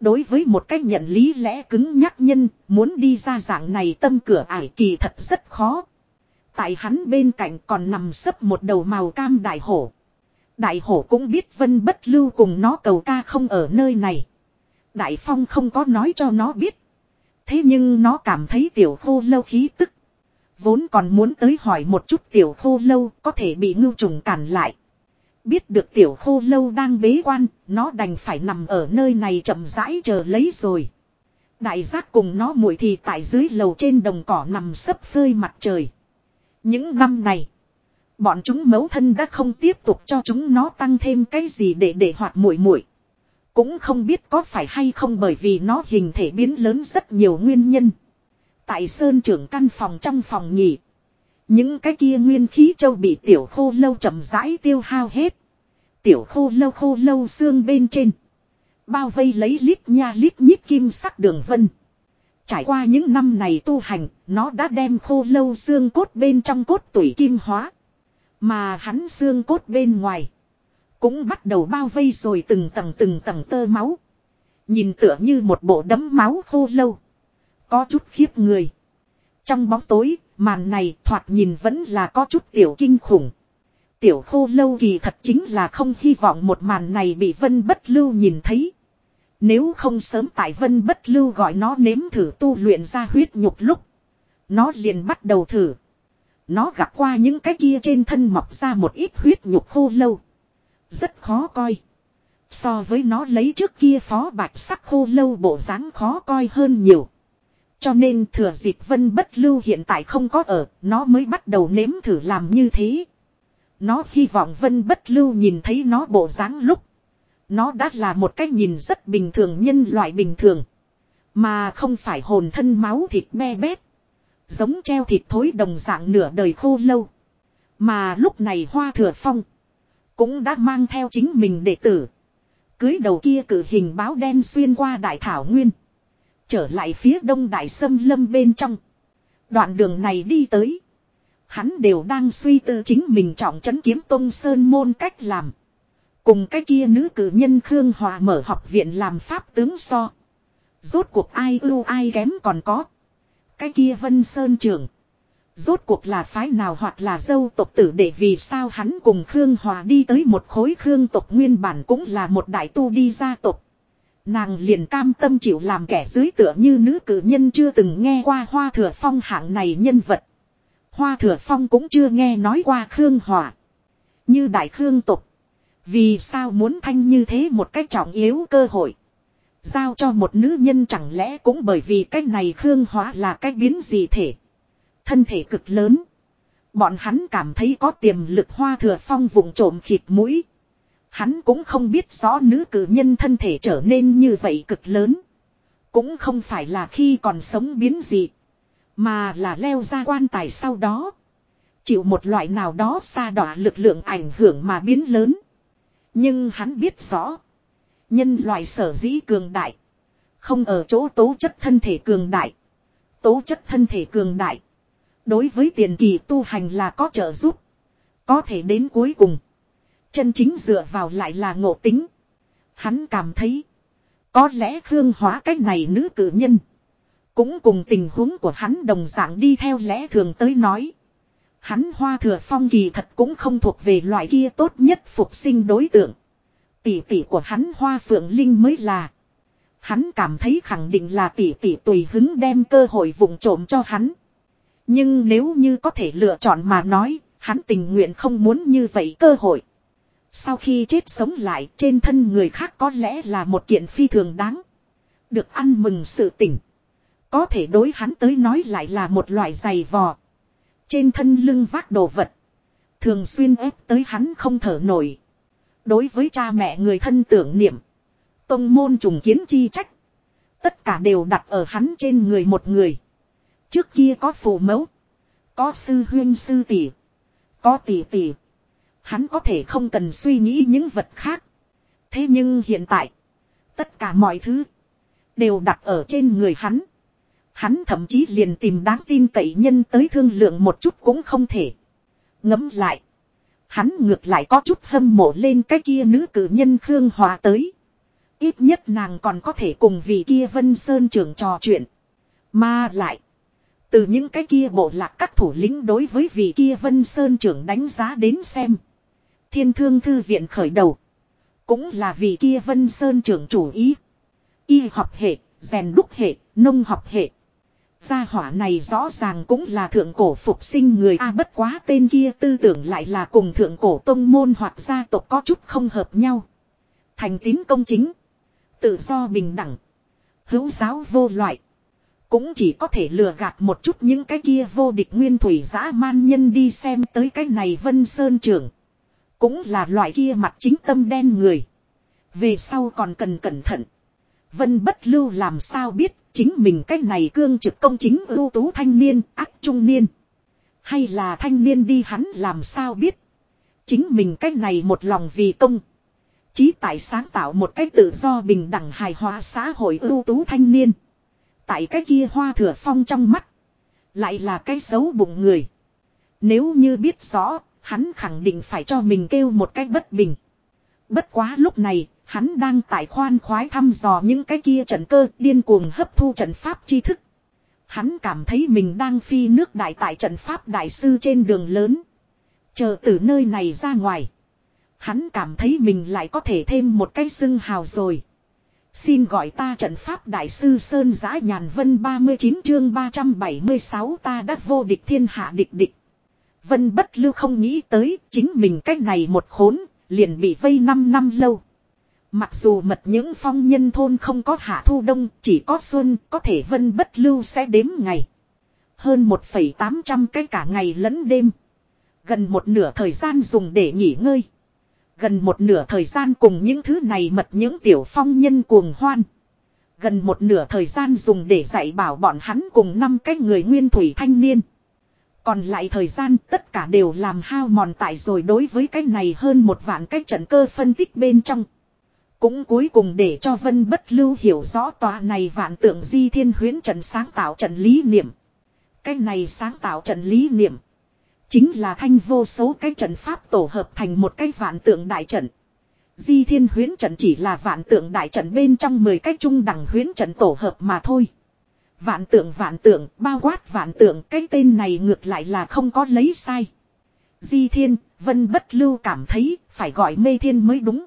Speaker 1: Đối với một cách nhận lý lẽ cứng nhắc nhân, muốn đi ra dạng này tâm cửa ải kỳ thật rất khó. Tại hắn bên cạnh còn nằm sấp một đầu màu cam đại hổ. Đại hổ cũng biết vân bất lưu cùng nó cầu ca không ở nơi này. Đại phong không có nói cho nó biết. Thế nhưng nó cảm thấy tiểu khô lâu khí tức. Vốn còn muốn tới hỏi một chút tiểu khô lâu có thể bị ngưu trùng cản lại. Biết được tiểu khô lâu đang bế quan, nó đành phải nằm ở nơi này chậm rãi chờ lấy rồi. Đại giác cùng nó muội thì tại dưới lầu trên đồng cỏ nằm sấp phơi mặt trời. Những năm này, bọn chúng mấu thân đã không tiếp tục cho chúng nó tăng thêm cái gì để để hoạt muội muội. Cũng không biết có phải hay không bởi vì nó hình thể biến lớn rất nhiều nguyên nhân. Tại sơn trưởng căn phòng trong phòng nghỉ. Những cái kia nguyên khí châu bị tiểu khô lâu chậm rãi tiêu hao hết. Tiểu khô lâu khô lâu xương bên trên. Bao vây lấy lít nha lít nhít kim sắc đường vân. Trải qua những năm này tu hành, nó đã đem khô lâu xương cốt bên trong cốt tủy kim hóa. Mà hắn xương cốt bên ngoài. Cũng bắt đầu bao vây rồi từng tầng từng tầng tơ máu. Nhìn tựa như một bộ đấm máu khô lâu. Có chút khiếp người. Trong bóng tối, màn này thoạt nhìn vẫn là có chút tiểu kinh khủng. Tiểu khô lâu kỳ thật chính là không hy vọng một màn này bị vân bất lưu nhìn thấy. Nếu không sớm tại vân bất lưu gọi nó nếm thử tu luyện ra huyết nhục lúc. Nó liền bắt đầu thử. Nó gặp qua những cái kia trên thân mọc ra một ít huyết nhục khô lâu. Rất khó coi. So với nó lấy trước kia phó bạch sắc khô lâu bộ dáng khó coi hơn nhiều. Cho nên thừa dịp vân bất lưu hiện tại không có ở, nó mới bắt đầu nếm thử làm như thế. Nó hy vọng vân bất lưu nhìn thấy nó bộ dáng lúc. Nó đã là một cái nhìn rất bình thường nhân loại bình thường. Mà không phải hồn thân máu thịt me bét. Giống treo thịt thối đồng dạng nửa đời khô lâu. Mà lúc này hoa thừa phong. Cũng đã mang theo chính mình đệ tử. Cưới đầu kia cử hình báo đen xuyên qua đại thảo nguyên. Trở lại phía đông đại sâm lâm bên trong. Đoạn đường này đi tới. Hắn đều đang suy tư chính mình trọng trấn kiếm tông sơn môn cách làm. Cùng cái kia nữ cử nhân Khương Hòa mở học viện làm pháp tướng so. Rốt cuộc ai ưu ai kém còn có. Cái kia Vân Sơn trưởng. Rốt cuộc là phái nào hoặc là dâu tộc tử để vì sao hắn cùng Khương Hòa đi tới một khối Khương tộc nguyên bản cũng là một đại tu đi gia tộc. Nàng liền cam tâm chịu làm kẻ dưới tựa như nữ cử nhân chưa từng nghe qua hoa thừa phong hạng này nhân vật. Hoa Thừa Phong cũng chưa nghe nói qua Khương hòa Như Đại Khương tộc, Vì sao muốn thanh như thế một cách trọng yếu cơ hội. Giao cho một nữ nhân chẳng lẽ cũng bởi vì cách này Khương Hóa là cách biến gì thể. Thân thể cực lớn. Bọn hắn cảm thấy có tiềm lực hoa thừa phong vùng trộm khịt mũi. Hắn cũng không biết rõ nữ cử nhân thân thể trở nên như vậy cực lớn. Cũng không phải là khi còn sống biến gì. Mà là leo ra quan tài sau đó. Chịu một loại nào đó xa đỏ lực lượng ảnh hưởng mà biến lớn. Nhưng hắn biết rõ. Nhân loại sở dĩ cường đại. Không ở chỗ tố chất thân thể cường đại. Tố chất thân thể cường đại. Đối với tiền kỳ tu hành là có trợ giúp. Có thể đến cuối cùng. Chân chính dựa vào lại là ngộ tính. Hắn cảm thấy. Có lẽ Khương Hóa cách này nữ cử nhân. Cũng cùng tình huống của hắn đồng dạng đi theo lẽ thường tới nói. Hắn hoa thừa phong kỳ thật cũng không thuộc về loại kia tốt nhất phục sinh đối tượng. Tỷ tỷ của hắn hoa phượng linh mới là. Hắn cảm thấy khẳng định là tỷ tỷ tùy hứng đem cơ hội vùng trộm cho hắn. Nhưng nếu như có thể lựa chọn mà nói, hắn tình nguyện không muốn như vậy cơ hội. Sau khi chết sống lại trên thân người khác có lẽ là một kiện phi thường đáng. Được ăn mừng sự tỉnh. Có thể đối hắn tới nói lại là một loại giày vò. Trên thân lưng vác đồ vật. Thường xuyên ép tới hắn không thở nổi. Đối với cha mẹ người thân tưởng niệm. Tông môn trùng kiến chi trách. Tất cả đều đặt ở hắn trên người một người. Trước kia có phụ mẫu. Có sư huyên sư tỷ. Có tỷ tỷ. Hắn có thể không cần suy nghĩ những vật khác. Thế nhưng hiện tại. Tất cả mọi thứ. Đều đặt ở trên người hắn. Hắn thậm chí liền tìm đáng tin cậy nhân tới thương lượng một chút cũng không thể. Ngấm lại. Hắn ngược lại có chút hâm mộ lên cái kia nữ cử nhân Khương Hòa tới. Ít nhất nàng còn có thể cùng vị kia Vân Sơn trưởng trò chuyện. Mà lại. Từ những cái kia bộ lạc các thủ lĩnh đối với vị kia Vân Sơn trưởng đánh giá đến xem. Thiên thương thư viện khởi đầu. Cũng là vị kia Vân Sơn trưởng chủ ý. Y học hệ, rèn đúc hệ, nông học hệ. Gia hỏa này rõ ràng cũng là thượng cổ phục sinh người A, bất quá tên kia tư tưởng lại là cùng thượng cổ tông môn hoặc gia tộc có chút không hợp nhau. Thành tín công chính. Tự do bình đẳng. Hữu giáo vô loại. Cũng chỉ có thể lừa gạt một chút những cái kia vô địch nguyên thủy dã man nhân đi xem tới cái này vân sơn trưởng. Cũng là loại kia mặt chính tâm đen người. Về sau còn cần cẩn thận. Vân bất lưu làm sao biết chính mình cái này cương trực công chính ưu tú thanh niên, ác trung niên. Hay là thanh niên đi hắn làm sao biết. Chính mình cái này một lòng vì công. Chí tại sáng tạo một cách tự do bình đẳng hài hòa xã hội ưu tú thanh niên. Tại cái kia hoa thừa phong trong mắt. Lại là cái xấu bụng người. Nếu như biết rõ, hắn khẳng định phải cho mình kêu một cách bất bình. Bất quá lúc này, hắn đang tại khoan khoái thăm dò những cái kia trận cơ điên cuồng hấp thu trận pháp tri thức. Hắn cảm thấy mình đang phi nước đại tại trận pháp đại sư trên đường lớn. Chờ từ nơi này ra ngoài. Hắn cảm thấy mình lại có thể thêm một cái xưng hào rồi. Xin gọi ta trận pháp đại sư Sơn Giã Nhàn Vân 39 chương 376 ta đã vô địch thiên hạ địch địch. Vân bất lưu không nghĩ tới chính mình cách này một khốn, liền bị vây 5 năm lâu. Mặc dù mật những phong nhân thôn không có hạ thu đông, chỉ có xuân, có thể vân bất lưu sẽ đếm ngày. Hơn 1,800 cái cả ngày lẫn đêm. Gần một nửa thời gian dùng để nghỉ ngơi. Gần một nửa thời gian cùng những thứ này mật những tiểu phong nhân cuồng hoan. Gần một nửa thời gian dùng để dạy bảo bọn hắn cùng năm cái người nguyên thủy thanh niên. Còn lại thời gian tất cả đều làm hao mòn tại rồi đối với cái này hơn một vạn cái trận cơ phân tích bên trong. Cũng cuối cùng để cho Vân Bất Lưu hiểu rõ tòa này vạn tượng di thiên huyến trận sáng tạo trận lý niệm. Cái này sáng tạo trận lý niệm. Chính là thanh vô số cái trận pháp tổ hợp thành một cái vạn tượng đại trận. Di thiên huyến trận chỉ là vạn tượng đại trận bên trong 10 cái trung đẳng huyến trận tổ hợp mà thôi. Vạn tượng vạn tượng, bao quát vạn tượng, cái tên này ngược lại là không có lấy sai. Di thiên, vân bất lưu cảm thấy, phải gọi mê thiên mới đúng.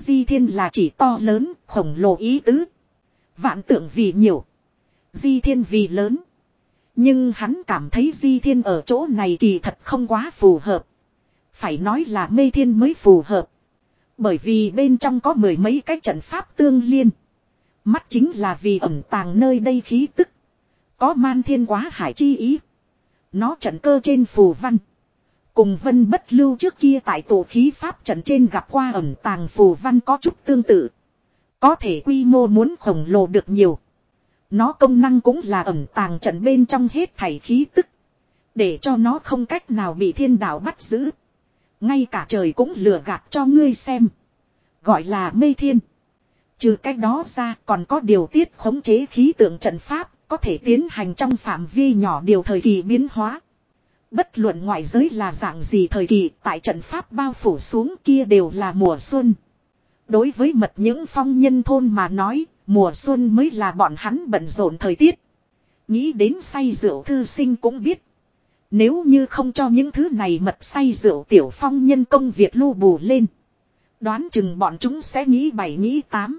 Speaker 1: Di thiên là chỉ to lớn, khổng lồ ý tứ. Vạn tượng vì nhiều. Di thiên vì lớn. Nhưng hắn cảm thấy di thiên ở chỗ này kỳ thật không quá phù hợp. Phải nói là mê thiên mới phù hợp. Bởi vì bên trong có mười mấy cái trận pháp tương liên. Mắt chính là vì ẩn tàng nơi đây khí tức. Có man thiên quá hải chi ý. Nó trận cơ trên phù văn. Cùng vân bất lưu trước kia tại tổ khí pháp trận trên gặp qua ẩm tàng phù văn có chút tương tự. Có thể quy mô muốn khổng lồ được nhiều. Nó công năng cũng là ẩm tàng trận bên trong hết thảy khí tức. Để cho nó không cách nào bị thiên đạo bắt giữ. Ngay cả trời cũng lừa gạt cho ngươi xem. Gọi là mê thiên. Trừ cách đó ra còn có điều tiết khống chế khí tượng trận pháp, có thể tiến hành trong phạm vi nhỏ điều thời kỳ biến hóa. Bất luận ngoại giới là dạng gì thời kỳ tại trận pháp bao phủ xuống kia đều là mùa xuân. Đối với mật những phong nhân thôn mà nói, mùa xuân mới là bọn hắn bận rộn thời tiết. Nghĩ đến say rượu thư sinh cũng biết. Nếu như không cho những thứ này mật say rượu tiểu phong nhân công việc lưu bù lên. Đoán chừng bọn chúng sẽ nghĩ bảy nghĩ tám.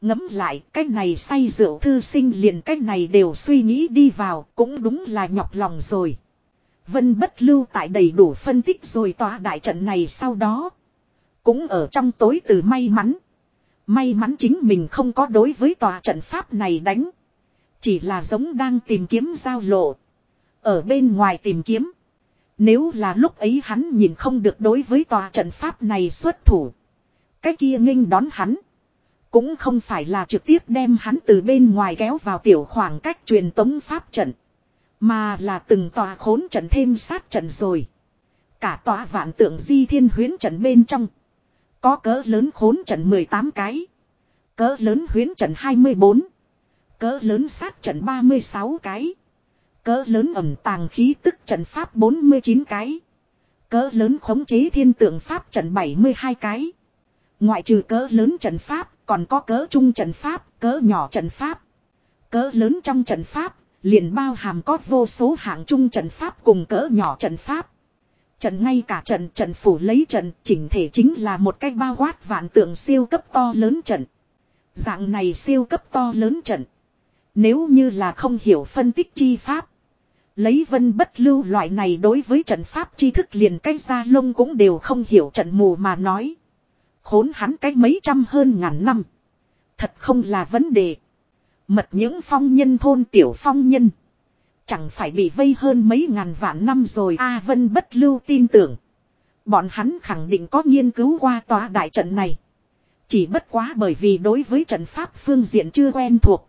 Speaker 1: Ngấm lại cái này say rượu thư sinh liền cái này đều suy nghĩ đi vào cũng đúng là nhọc lòng rồi. Vân bất lưu tại đầy đủ phân tích rồi tòa đại trận này sau đó. Cũng ở trong tối từ may mắn. May mắn chính mình không có đối với tòa trận pháp này đánh. Chỉ là giống đang tìm kiếm giao lộ. Ở bên ngoài tìm kiếm. Nếu là lúc ấy hắn nhìn không được đối với tòa trận pháp này xuất thủ. Cái kia nghênh đón hắn. Cũng không phải là trực tiếp đem hắn từ bên ngoài kéo vào tiểu khoảng cách truyền tống pháp trận. Mà là từng tòa khốn trận thêm sát trận rồi. Cả tòa vạn tượng di thiên huyến trận bên trong. Có cỡ lớn khốn trận 18 cái. Cỡ lớn huyến trận 24. Cỡ lớn sát trận 36 cái. Cỡ lớn ẩm tàng khí tức trận pháp 49 cái. Cỡ lớn khống chế thiên tượng pháp trận 72 cái. Ngoại trừ cỡ lớn trận pháp, còn có cỡ trung trận pháp, cỡ nhỏ trận pháp. Cỡ lớn trong trận pháp, liền bao hàm có vô số hạng trung trận pháp cùng cỡ nhỏ trận pháp. Trận ngay cả trận trận phủ lấy trận, chỉnh thể chính là một cái bao quát vạn tượng siêu cấp to lớn trận. Dạng này siêu cấp to lớn trận. Nếu như là không hiểu phân tích chi pháp. Lấy vân bất lưu loại này đối với trận pháp chi thức liền cách ra lông cũng đều không hiểu trận mù mà nói. Khốn hắn cách mấy trăm hơn ngàn năm. Thật không là vấn đề. Mật những phong nhân thôn tiểu phong nhân. Chẳng phải bị vây hơn mấy ngàn vạn năm rồi A à, Vân bất lưu tin tưởng. Bọn hắn khẳng định có nghiên cứu qua tòa đại trận này. Chỉ bất quá bởi vì đối với trận pháp phương diện chưa quen thuộc.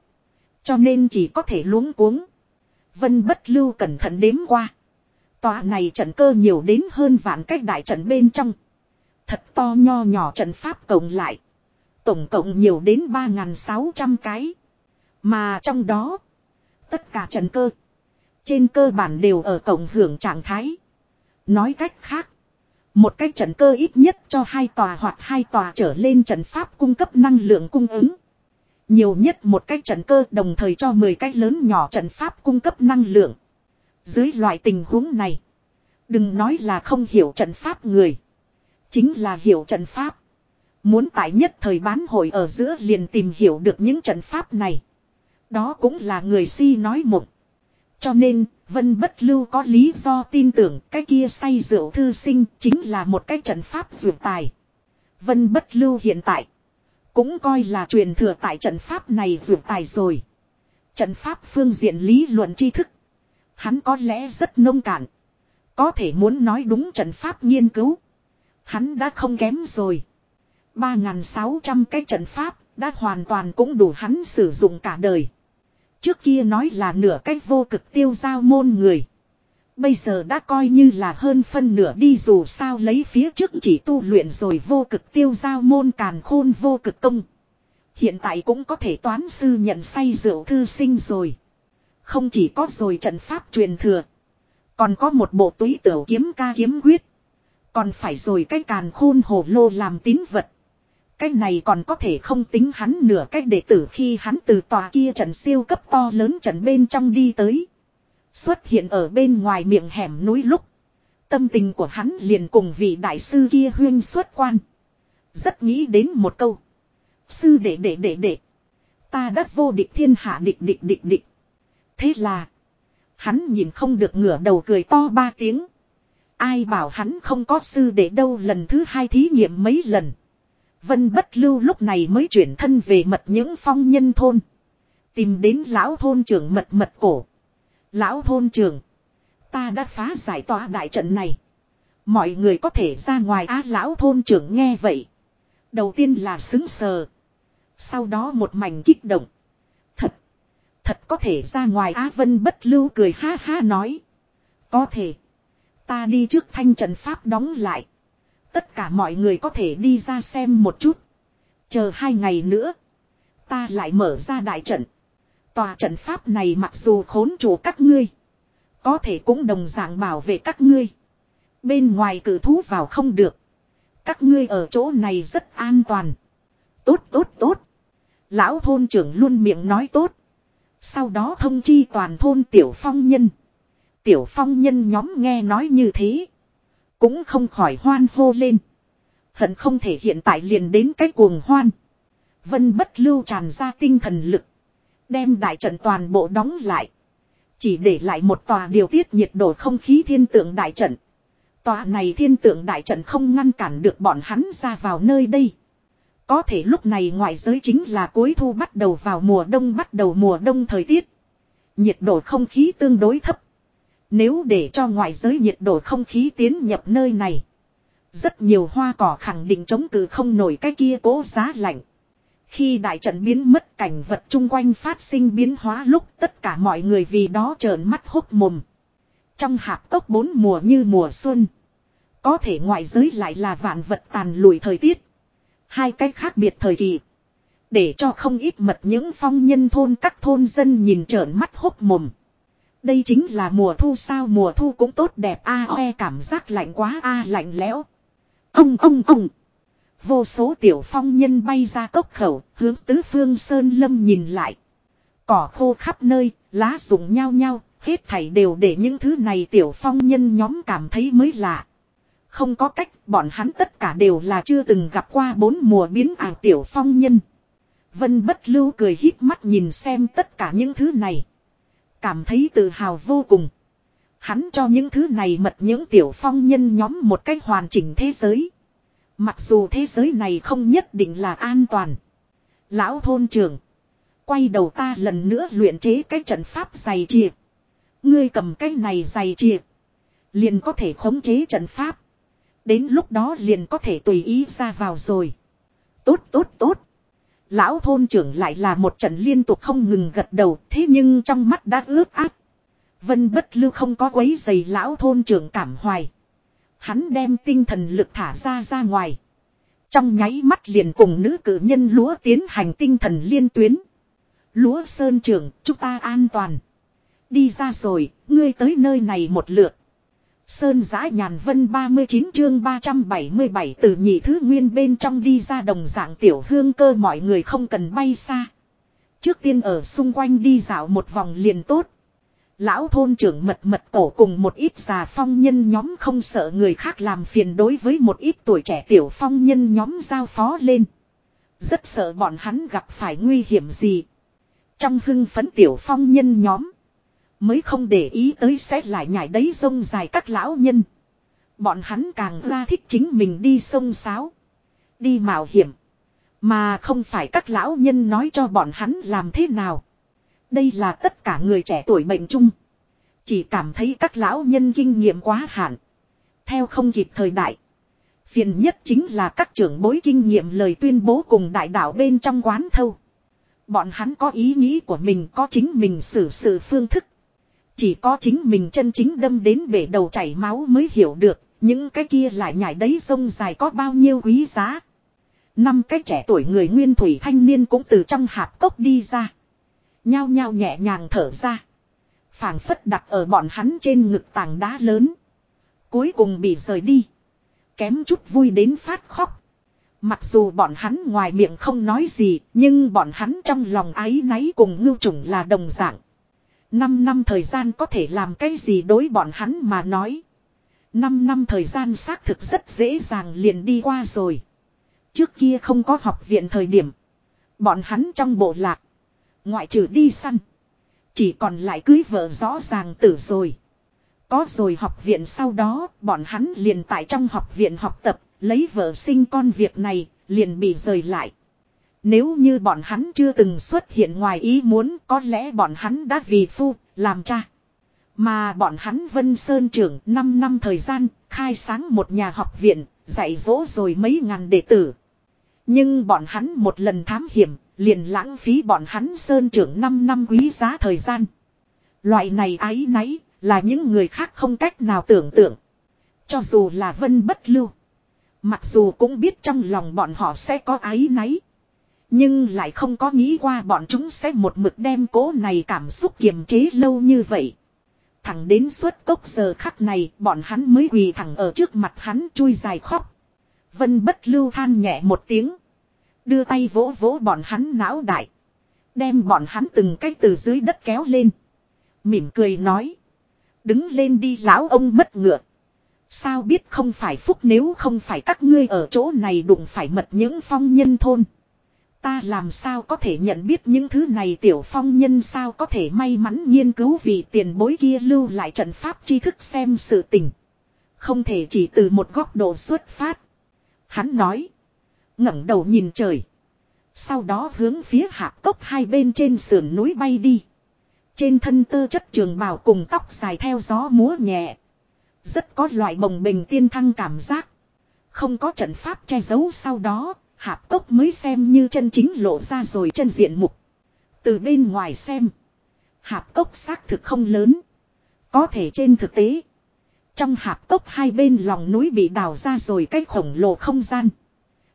Speaker 1: Cho nên chỉ có thể luống cuống. Vân bất lưu cẩn thận đếm qua. Tòa này trận cơ nhiều đến hơn vạn cách đại trận bên trong. Thật to nho nhỏ trận pháp cộng lại. Tổng cộng nhiều đến 3.600 cái. Mà trong đó. Tất cả trận cơ. Trên cơ bản đều ở cộng hưởng trạng thái. Nói cách khác. Một cái trận cơ ít nhất cho hai tòa hoặc hai tòa trở lên trận pháp cung cấp năng lượng cung ứng. Nhiều nhất một cái trận cơ đồng thời cho 10 cái lớn nhỏ trận pháp cung cấp năng lượng. Dưới loại tình huống này. Đừng nói là không hiểu trận pháp người. Chính là hiểu trận pháp. Muốn tại nhất thời bán hội ở giữa liền tìm hiểu được những trận pháp này. Đó cũng là người si nói mộng. Cho nên, Vân Bất Lưu có lý do tin tưởng cái kia say rượu thư sinh chính là một cái trận pháp dược tài. Vân Bất Lưu hiện tại cũng coi là truyền thừa tại trận pháp này dược tài rồi. Trận pháp phương diện lý luận tri thức. Hắn có lẽ rất nông cạn. Có thể muốn nói đúng trận pháp nghiên cứu. Hắn đã không kém rồi. 3.600 cái trận pháp đã hoàn toàn cũng đủ hắn sử dụng cả đời. Trước kia nói là nửa cách vô cực tiêu giao môn người. Bây giờ đã coi như là hơn phân nửa đi dù sao lấy phía trước chỉ tu luyện rồi vô cực tiêu giao môn càn khôn vô cực công. Hiện tại cũng có thể toán sư nhận say rượu thư sinh rồi. Không chỉ có rồi trận pháp truyền thừa. Còn có một bộ túy tiểu kiếm ca kiếm quyết. Còn phải rồi cái càn khôn hồ lô làm tín vật. Cái này còn có thể không tính hắn nửa cách đệ tử khi hắn từ tòa kia trận siêu cấp to lớn trận bên trong đi tới. Xuất hiện ở bên ngoài miệng hẻm núi lúc. Tâm tình của hắn liền cùng vị đại sư kia huyên xuất quan. Rất nghĩ đến một câu. Sư đệ đệ đệ đệ. Ta đã vô địch thiên hạ địch địch địch địch. Thế là. Hắn nhìn không được ngửa đầu cười to ba tiếng. Ai bảo hắn không có sư đệ đâu lần thứ hai thí nghiệm mấy lần. Vân bất lưu lúc này mới chuyển thân về mật những phong nhân thôn. Tìm đến lão thôn trưởng mật mật cổ. Lão thôn trưởng. Ta đã phá giải tòa đại trận này. Mọi người có thể ra ngoài á lão thôn trưởng nghe vậy. Đầu tiên là xứng sờ. Sau đó một mảnh kích động. Thật. Thật có thể ra ngoài Á Vân bất lưu cười ha ha nói. Có thể. Ta đi trước thanh trận pháp đóng lại. Tất cả mọi người có thể đi ra xem một chút. Chờ hai ngày nữa. Ta lại mở ra đại trận. Tòa trận pháp này mặc dù khốn chủ các ngươi. Có thể cũng đồng dạng bảo vệ các ngươi. Bên ngoài cử thú vào không được. Các ngươi ở chỗ này rất an toàn. Tốt tốt tốt. Lão thôn trưởng luôn miệng nói tốt. Sau đó thông chi toàn thôn tiểu phong nhân. Tiểu phong nhân nhóm nghe nói như thế. Cũng không khỏi hoan hô lên. Hận không thể hiện tại liền đến cái cuồng hoan. Vân bất lưu tràn ra tinh thần lực. Đem đại trận toàn bộ đóng lại. Chỉ để lại một tòa điều tiết nhiệt độ không khí thiên tượng đại trận. Tòa này thiên tượng đại trận không ngăn cản được bọn hắn ra vào nơi đây. Có thể lúc này ngoại giới chính là cuối thu bắt đầu vào mùa đông bắt đầu mùa đông thời tiết. Nhiệt độ không khí tương đối thấp. Nếu để cho ngoại giới nhiệt độ không khí tiến nhập nơi này. Rất nhiều hoa cỏ khẳng định chống cự không nổi cái kia cố giá lạnh. Khi đại trận biến mất, cảnh vật chung quanh phát sinh biến hóa lúc tất cả mọi người vì đó trợn mắt hốc mồm. Trong hạp cốc bốn mùa như mùa xuân. Có thể ngoại giới lại là vạn vật tàn lùi thời tiết. Hai cách khác biệt thời kỳ. Để cho không ít mật những phong nhân thôn các thôn dân nhìn trợn mắt hốc mồm. Đây chính là mùa thu sao mùa thu cũng tốt đẹp a oe cảm giác lạnh quá a lạnh lẽo. Ông ông ông. Vô số tiểu phong nhân bay ra cốc khẩu, hướng tứ phương sơn lâm nhìn lại. Cỏ khô khắp nơi, lá rụng nhau nhau, hết thảy đều để những thứ này tiểu phong nhân nhóm cảm thấy mới lạ. Không có cách, bọn hắn tất cả đều là chưa từng gặp qua bốn mùa biến ảo tiểu phong nhân. Vân bất lưu cười hít mắt nhìn xem tất cả những thứ này. Cảm thấy tự hào vô cùng. Hắn cho những thứ này mật những tiểu phong nhân nhóm một cách hoàn chỉnh thế giới. Mặc dù thế giới này không nhất định là an toàn. Lão thôn trưởng. Quay đầu ta lần nữa luyện chế cái trận pháp dày chìa. Ngươi cầm cái này dày chìa. Liền có thể khống chế trận pháp. Đến lúc đó liền có thể tùy ý ra vào rồi. Tốt tốt tốt. Lão thôn trưởng lại là một trận liên tục không ngừng gật đầu. Thế nhưng trong mắt đã ướt át. Vân bất lưu không có quấy giày lão thôn trưởng cảm hoài. Hắn đem tinh thần lực thả ra ra ngoài. Trong nháy mắt liền cùng nữ cử nhân lúa tiến hành tinh thần liên tuyến. Lúa sơn trưởng, chúng ta an toàn. Đi ra rồi, ngươi tới nơi này một lượt. Sơn giã nhàn vân 39 chương 377 từ nhị thứ nguyên bên trong đi ra đồng dạng tiểu hương cơ mọi người không cần bay xa. Trước tiên ở xung quanh đi dạo một vòng liền tốt. Lão thôn trưởng mật mật cổ cùng một ít già phong nhân nhóm không sợ người khác làm phiền đối với một ít tuổi trẻ tiểu phong nhân nhóm giao phó lên. Rất sợ bọn hắn gặp phải nguy hiểm gì. Trong hưng phấn tiểu phong nhân nhóm. Mới không để ý tới sẽ lại nhảy đấy sông dài các lão nhân. Bọn hắn càng ra thích chính mình đi sông sáo. Đi mạo hiểm. Mà không phải các lão nhân nói cho bọn hắn làm thế nào. Đây là tất cả người trẻ tuổi mệnh chung. Chỉ cảm thấy các lão nhân kinh nghiệm quá hạn. Theo không kịp thời đại. Phiền nhất chính là các trưởng bối kinh nghiệm lời tuyên bố cùng đại đạo bên trong quán thâu. Bọn hắn có ý nghĩ của mình, có chính mình xử sự phương thức. Chỉ có chính mình chân chính đâm đến bể đầu chảy máu mới hiểu được, những cái kia lại nhảy đấy sông dài có bao nhiêu quý giá. Năm cái trẻ tuổi người nguyên thủy thanh niên cũng từ trong hạp cốc đi ra. Nhao nhao nhẹ nhàng thở ra. phảng phất đặt ở bọn hắn trên ngực tảng đá lớn. Cuối cùng bị rời đi. Kém chút vui đến phát khóc. Mặc dù bọn hắn ngoài miệng không nói gì, nhưng bọn hắn trong lòng ái náy cùng ngưu trùng là đồng dạng. Năm năm thời gian có thể làm cái gì đối bọn hắn mà nói. Năm năm thời gian xác thực rất dễ dàng liền đi qua rồi. Trước kia không có học viện thời điểm. Bọn hắn trong bộ lạc. Ngoại trừ đi săn. Chỉ còn lại cưới vợ rõ ràng tử rồi. Có rồi học viện sau đó, bọn hắn liền tại trong học viện học tập, lấy vợ sinh con việc này, liền bị rời lại. Nếu như bọn hắn chưa từng xuất hiện ngoài ý muốn, có lẽ bọn hắn đã vì phu, làm cha. Mà bọn hắn Vân Sơn trưởng 5 năm thời gian, khai sáng một nhà học viện, dạy dỗ rồi mấy ngàn đệ tử. Nhưng bọn hắn một lần thám hiểm, liền lãng phí bọn hắn Sơn trưởng 5 năm quý giá thời gian. Loại này ái náy, là những người khác không cách nào tưởng tượng. Cho dù là Vân bất lưu. Mặc dù cũng biết trong lòng bọn họ sẽ có ái náy. Nhưng lại không có nghĩ qua bọn chúng sẽ một mực đem cố này cảm xúc kiềm chế lâu như vậy. Thẳng đến suốt cốc giờ khắc này, bọn hắn mới quỳ thẳng ở trước mặt hắn chui dài khóc. Vân bất lưu than nhẹ một tiếng. Đưa tay vỗ vỗ bọn hắn não đại. Đem bọn hắn từng cái từ dưới đất kéo lên. Mỉm cười nói. Đứng lên đi lão ông mất ngựa. Sao biết không phải phúc nếu không phải các ngươi ở chỗ này đụng phải mật những phong nhân thôn. Ta làm sao có thể nhận biết những thứ này tiểu phong nhân sao có thể may mắn nghiên cứu vì tiền bối kia lưu lại trận pháp tri thức xem sự tình. Không thể chỉ từ một góc độ xuất phát. Hắn nói. ngẩng đầu nhìn trời. Sau đó hướng phía hạ cốc hai bên trên sườn núi bay đi. Trên thân tơ chất trường bào cùng tóc dài theo gió múa nhẹ. Rất có loại bồng bình tiên thăng cảm giác. Không có trận pháp che giấu sau đó, hạp cốc mới xem như chân chính lộ ra rồi chân diện mục. Từ bên ngoài xem, hạp cốc xác thực không lớn. Có thể trên thực tế, trong hạp cốc hai bên lòng núi bị đào ra rồi cái khổng lồ không gian.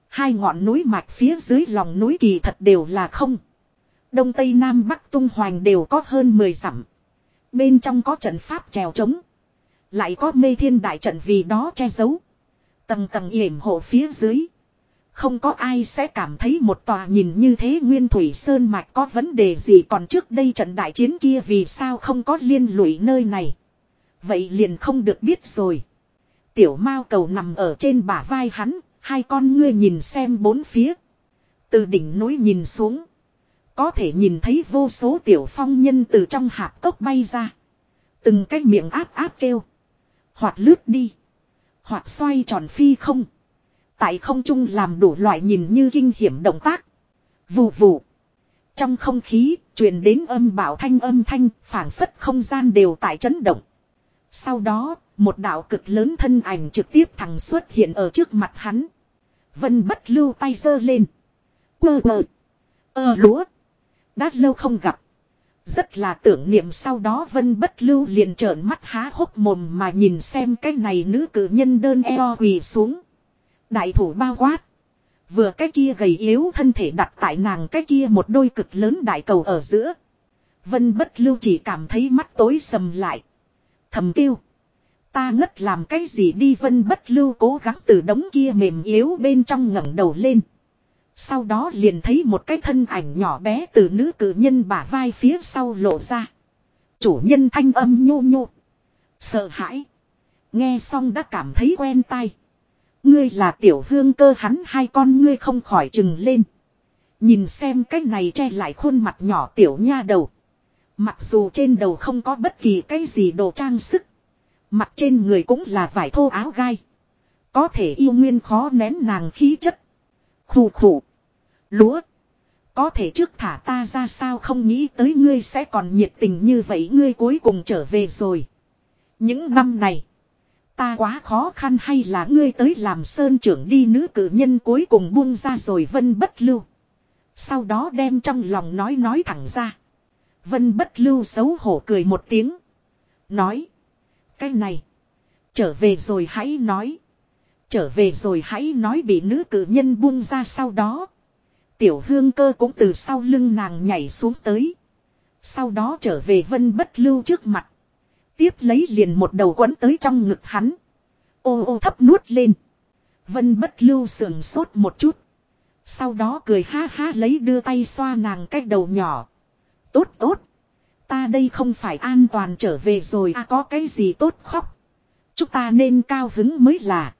Speaker 1: Hai ngọn núi mạch phía dưới lòng núi kỳ thật đều là không. Đông Tây Nam Bắc tung hoành đều có hơn 10 dặm. Bên trong có trận pháp trèo trống. Lại có mê thiên đại trận vì đó che giấu. Tầng tầng yểm hộ phía dưới. Không có ai sẽ cảm thấy một tòa nhìn như thế Nguyên Thủy Sơn Mạch có vấn đề gì còn trước đây trận đại chiến kia vì sao không có liên lụy nơi này. Vậy liền không được biết rồi. Tiểu Mao cầu nằm ở trên bả vai hắn, hai con ngươi nhìn xem bốn phía. Từ đỉnh núi nhìn xuống. Có thể nhìn thấy vô số tiểu phong nhân từ trong hạp cốc bay ra. Từng cái miệng áp áp kêu. Hoặc lướt đi. Hoặc xoay tròn phi không. Tại không trung làm đủ loại nhìn như kinh hiểm động tác. Vù vù. Trong không khí, truyền đến âm bảo thanh âm thanh, phảng phất không gian đều tại chấn động. Sau đó, một đạo cực lớn thân ảnh trực tiếp thẳng xuất hiện ở trước mặt hắn. Vân bất lưu tay giơ lên. Quơ quơ. Ơ lúa. Đã lâu không gặp. Rất là tưởng niệm sau đó vân bất lưu liền trợn mắt há hốc mồm mà nhìn xem cái này nữ cử nhân đơn eo quỳ xuống. Đại thủ bao quát. Vừa cái kia gầy yếu thân thể đặt tại nàng cái kia một đôi cực lớn đại cầu ở giữa. Vân bất lưu chỉ cảm thấy mắt tối sầm lại. Thầm kêu. Ta ngất làm cái gì đi vân bất lưu cố gắng từ đống kia mềm yếu bên trong ngẩng đầu lên. Sau đó liền thấy một cái thân ảnh nhỏ bé từ nữ cử nhân bả vai phía sau lộ ra. Chủ nhân thanh âm nhô nhô. Sợ hãi. Nghe xong đã cảm thấy quen tai. Ngươi là tiểu hương cơ hắn hai con ngươi không khỏi chừng lên. Nhìn xem cái này che lại khuôn mặt nhỏ tiểu nha đầu. Mặc dù trên đầu không có bất kỳ cái gì đồ trang sức. Mặt trên người cũng là vải thô áo gai. Có thể yêu nguyên khó nén nàng khí chất. Khủ khủ. Lúa. Có thể trước thả ta ra sao không nghĩ tới ngươi sẽ còn nhiệt tình như vậy, ngươi cuối cùng trở về rồi. Những năm này. Ta quá khó khăn hay là ngươi tới làm sơn trưởng đi nữ cử nhân cuối cùng buông ra rồi vân bất lưu. Sau đó đem trong lòng nói nói thẳng ra. Vân bất lưu xấu hổ cười một tiếng. Nói. Cái này. Trở về rồi hãy nói. Trở về rồi hãy nói bị nữ cử nhân buông ra sau đó. Tiểu hương cơ cũng từ sau lưng nàng nhảy xuống tới. Sau đó trở về vân bất lưu trước mặt. Tiếp lấy liền một đầu quấn tới trong ngực hắn. Ô ô thấp nuốt lên. Vân bất lưu sườn sốt một chút. Sau đó cười ha ha lấy đưa tay xoa nàng cái đầu nhỏ. Tốt tốt. Ta đây không phải an toàn trở về rồi à có cái gì tốt khóc. Chúng ta nên cao hứng mới là.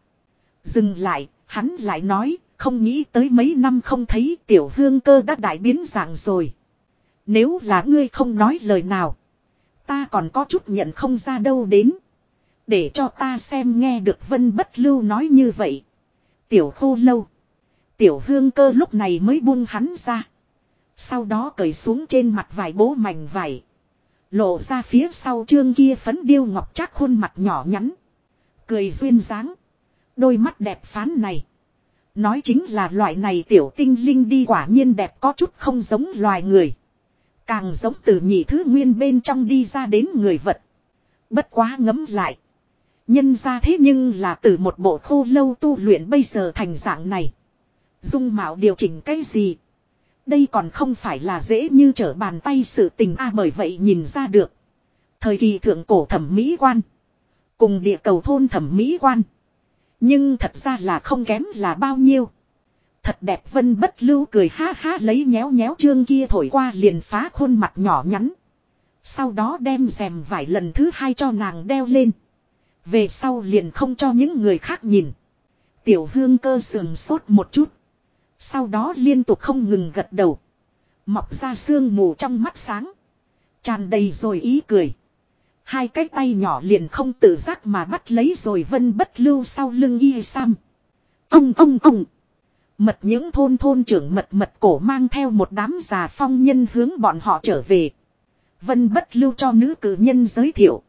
Speaker 1: Dừng lại, hắn lại nói, không nghĩ tới mấy năm không thấy tiểu hương cơ đã đại biến dạng rồi. Nếu là ngươi không nói lời nào. Ta còn có chút nhận không ra đâu đến. Để cho ta xem nghe được vân bất lưu nói như vậy. Tiểu khô lâu. Tiểu hương cơ lúc này mới buông hắn ra. Sau đó cởi xuống trên mặt vài bố mảnh vải. Lộ ra phía sau trương kia phấn điêu ngọc chắc khuôn mặt nhỏ nhắn. Cười duyên dáng. Đôi mắt đẹp phán này. Nói chính là loại này tiểu tinh linh đi quả nhiên đẹp có chút không giống loài người. Càng giống từ nhị thứ nguyên bên trong đi ra đến người vật. Bất quá ngấm lại. Nhân ra thế nhưng là từ một bộ khô lâu tu luyện bây giờ thành dạng này. Dung mạo điều chỉnh cái gì? Đây còn không phải là dễ như trở bàn tay sự tình a, bởi vậy nhìn ra được. Thời kỳ thượng cổ thẩm mỹ quan. Cùng địa cầu thôn thẩm mỹ quan. Nhưng thật ra là không kém là bao nhiêu. Thật đẹp, vân bất lưu cười ha ha lấy nhéo nhéo trương kia thổi qua liền phá khuôn mặt nhỏ nhắn. Sau đó đem rèm vải lần thứ hai cho nàng đeo lên. Về sau liền không cho những người khác nhìn. Tiểu hương cơ sườn sốt một chút. Sau đó liên tục không ngừng gật đầu. Mọc ra sương mù trong mắt sáng. Tràn đầy rồi ý cười. Hai cái tay nhỏ liền không tự giác mà bắt lấy rồi vân bất lưu sau lưng y sam. Ông ông ông. Mật những thôn thôn trưởng mật mật cổ mang theo một đám già phong nhân hướng bọn họ trở về. Vân bất lưu cho nữ cử nhân giới thiệu.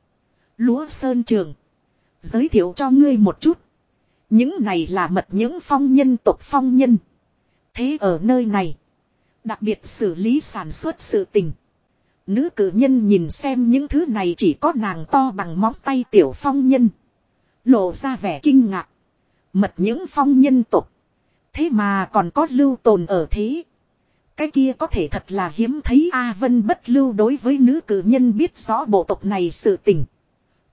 Speaker 1: Lúa Sơn Trường. Giới thiệu cho ngươi một chút. Những này là mật những phong nhân tộc phong nhân. Thế ở nơi này. Đặc biệt xử lý sản xuất sự tình. Nữ cử nhân nhìn xem những thứ này chỉ có nàng to bằng móng tay tiểu phong nhân. Lộ ra vẻ kinh ngạc. Mật những phong nhân tục. Thế mà còn có lưu tồn ở thế. Cái kia có thể thật là hiếm thấy A Vân bất lưu đối với nữ cử nhân biết rõ bộ tộc này sự tình.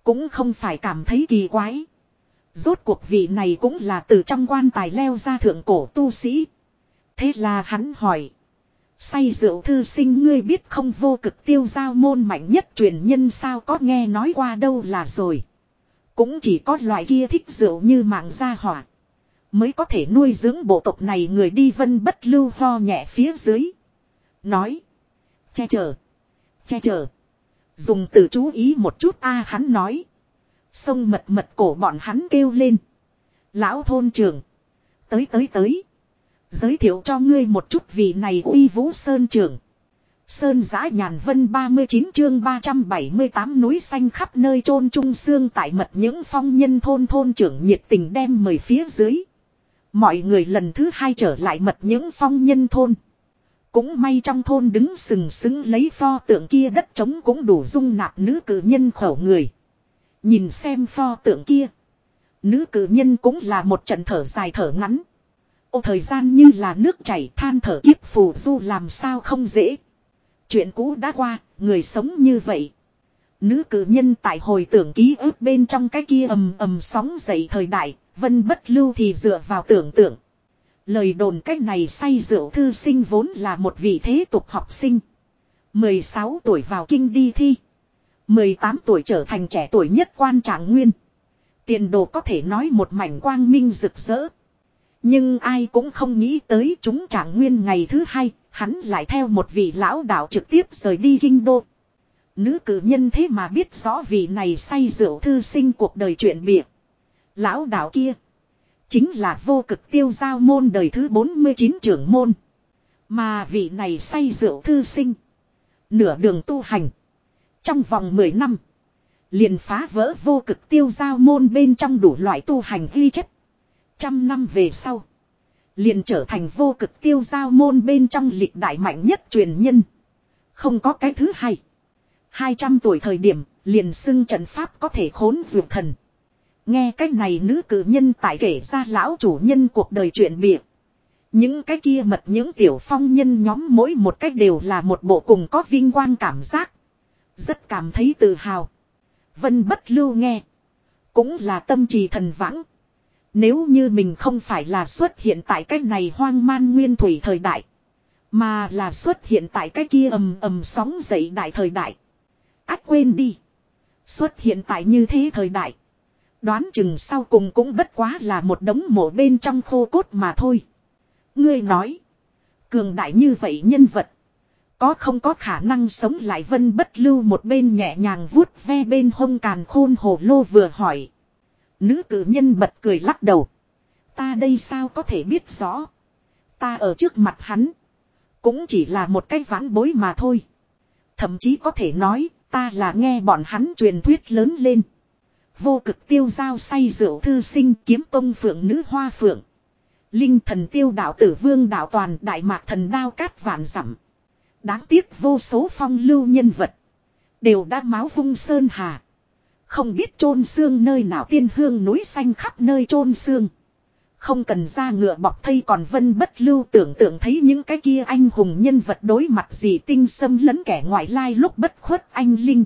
Speaker 1: Cũng không phải cảm thấy kỳ quái. Rốt cuộc vị này cũng là từ trong quan tài leo ra thượng cổ tu sĩ. Thế là hắn hỏi. Say rượu thư sinh ngươi biết không vô cực tiêu giao môn mạnh nhất truyền nhân sao có nghe nói qua đâu là rồi. Cũng chỉ có loại kia thích rượu như mạng gia hỏa. Mới có thể nuôi dưỡng bộ tộc này người đi vân bất lưu ho nhẹ phía dưới. Nói. Che chở. Che chở. Dùng từ chú ý một chút a hắn nói. Sông mật mật cổ bọn hắn kêu lên. Lão thôn trưởng. Tới tới tới. Giới thiệu cho ngươi một chút vị này uy vũ sơn trưởng. Sơn giã nhàn vân 39 chương 378 núi xanh khắp nơi chôn trung xương tại mật những phong nhân thôn thôn trưởng nhiệt tình đem mời phía dưới. Mọi người lần thứ hai trở lại mật những phong nhân thôn. Cũng may trong thôn đứng sừng sững lấy pho tượng kia đất trống cũng đủ dung nạp nữ cử nhân khẩu người. Nhìn xem pho tượng kia. Nữ cử nhân cũng là một trận thở dài thở ngắn. Ô thời gian như là nước chảy than thở kiếp phù du làm sao không dễ. Chuyện cũ đã qua, người sống như vậy. Nữ cử nhân tại hồi tưởng ký ức bên trong cái kia ầm ầm sóng dậy thời đại, vân bất lưu thì dựa vào tưởng tượng. Lời đồn cách này say rượu thư sinh vốn là một vị thế tục học sinh. 16 tuổi vào kinh đi thi. 18 tuổi trở thành trẻ tuổi nhất quan trạng nguyên. Tiền đồ có thể nói một mảnh quang minh rực rỡ. Nhưng ai cũng không nghĩ tới chúng trạng nguyên ngày thứ hai, hắn lại theo một vị lão đạo trực tiếp rời đi kinh đô. Nữ cử nhân thế mà biết rõ vị này say rượu thư sinh cuộc đời chuyện biệt. Lão đạo kia. Chính là vô cực tiêu giao môn đời thứ 49 trưởng môn. Mà vị này say rượu thư sinh. Nửa đường tu hành. Trong vòng 10 năm. Liền phá vỡ vô cực tiêu giao môn bên trong đủ loại tu hành ghi chất. Trăm năm về sau. Liền trở thành vô cực tiêu giao môn bên trong lịch đại mạnh nhất truyền nhân. Không có cái thứ hai. 200 tuổi thời điểm, liền xưng trận pháp có thể khốn dược thần. Nghe cái này nữ cử nhân tại kể ra lão chủ nhân cuộc đời chuyện miệng. Những cái kia mật những tiểu phong nhân nhóm mỗi một cách đều là một bộ cùng có vinh quang cảm giác. Rất cảm thấy tự hào. Vân bất lưu nghe. Cũng là tâm trì thần vãng. Nếu như mình không phải là xuất hiện tại cái này hoang man nguyên thủy thời đại. Mà là xuất hiện tại cái kia ầm ầm sóng dậy đại thời đại. ác quên đi. Xuất hiện tại như thế thời đại. Đoán chừng sau cùng cũng bất quá là một đống mộ bên trong khô cốt mà thôi. Ngươi nói. Cường đại như vậy nhân vật. Có không có khả năng sống lại vân bất lưu một bên nhẹ nhàng vuốt ve bên hông càn khôn hồ lô vừa hỏi. Nữ cử nhân bật cười lắc đầu. Ta đây sao có thể biết rõ. Ta ở trước mặt hắn. Cũng chỉ là một cái vãn bối mà thôi. Thậm chí có thể nói, ta là nghe bọn hắn truyền thuyết lớn lên. Vô cực tiêu giao say rượu thư sinh kiếm tông phượng nữ hoa phượng. Linh thần tiêu đạo tử vương đạo toàn đại mạc thần đao cát vạn dặm Đáng tiếc vô số phong lưu nhân vật. Đều đã máu vung sơn hà. Không biết chôn xương nơi nào tiên hương núi xanh khắp nơi chôn xương. Không cần ra ngựa bọc thây còn vân bất lưu tưởng tượng thấy những cái kia anh hùng nhân vật đối mặt gì tinh xâm lẫn kẻ ngoại lai lúc bất khuất anh Linh.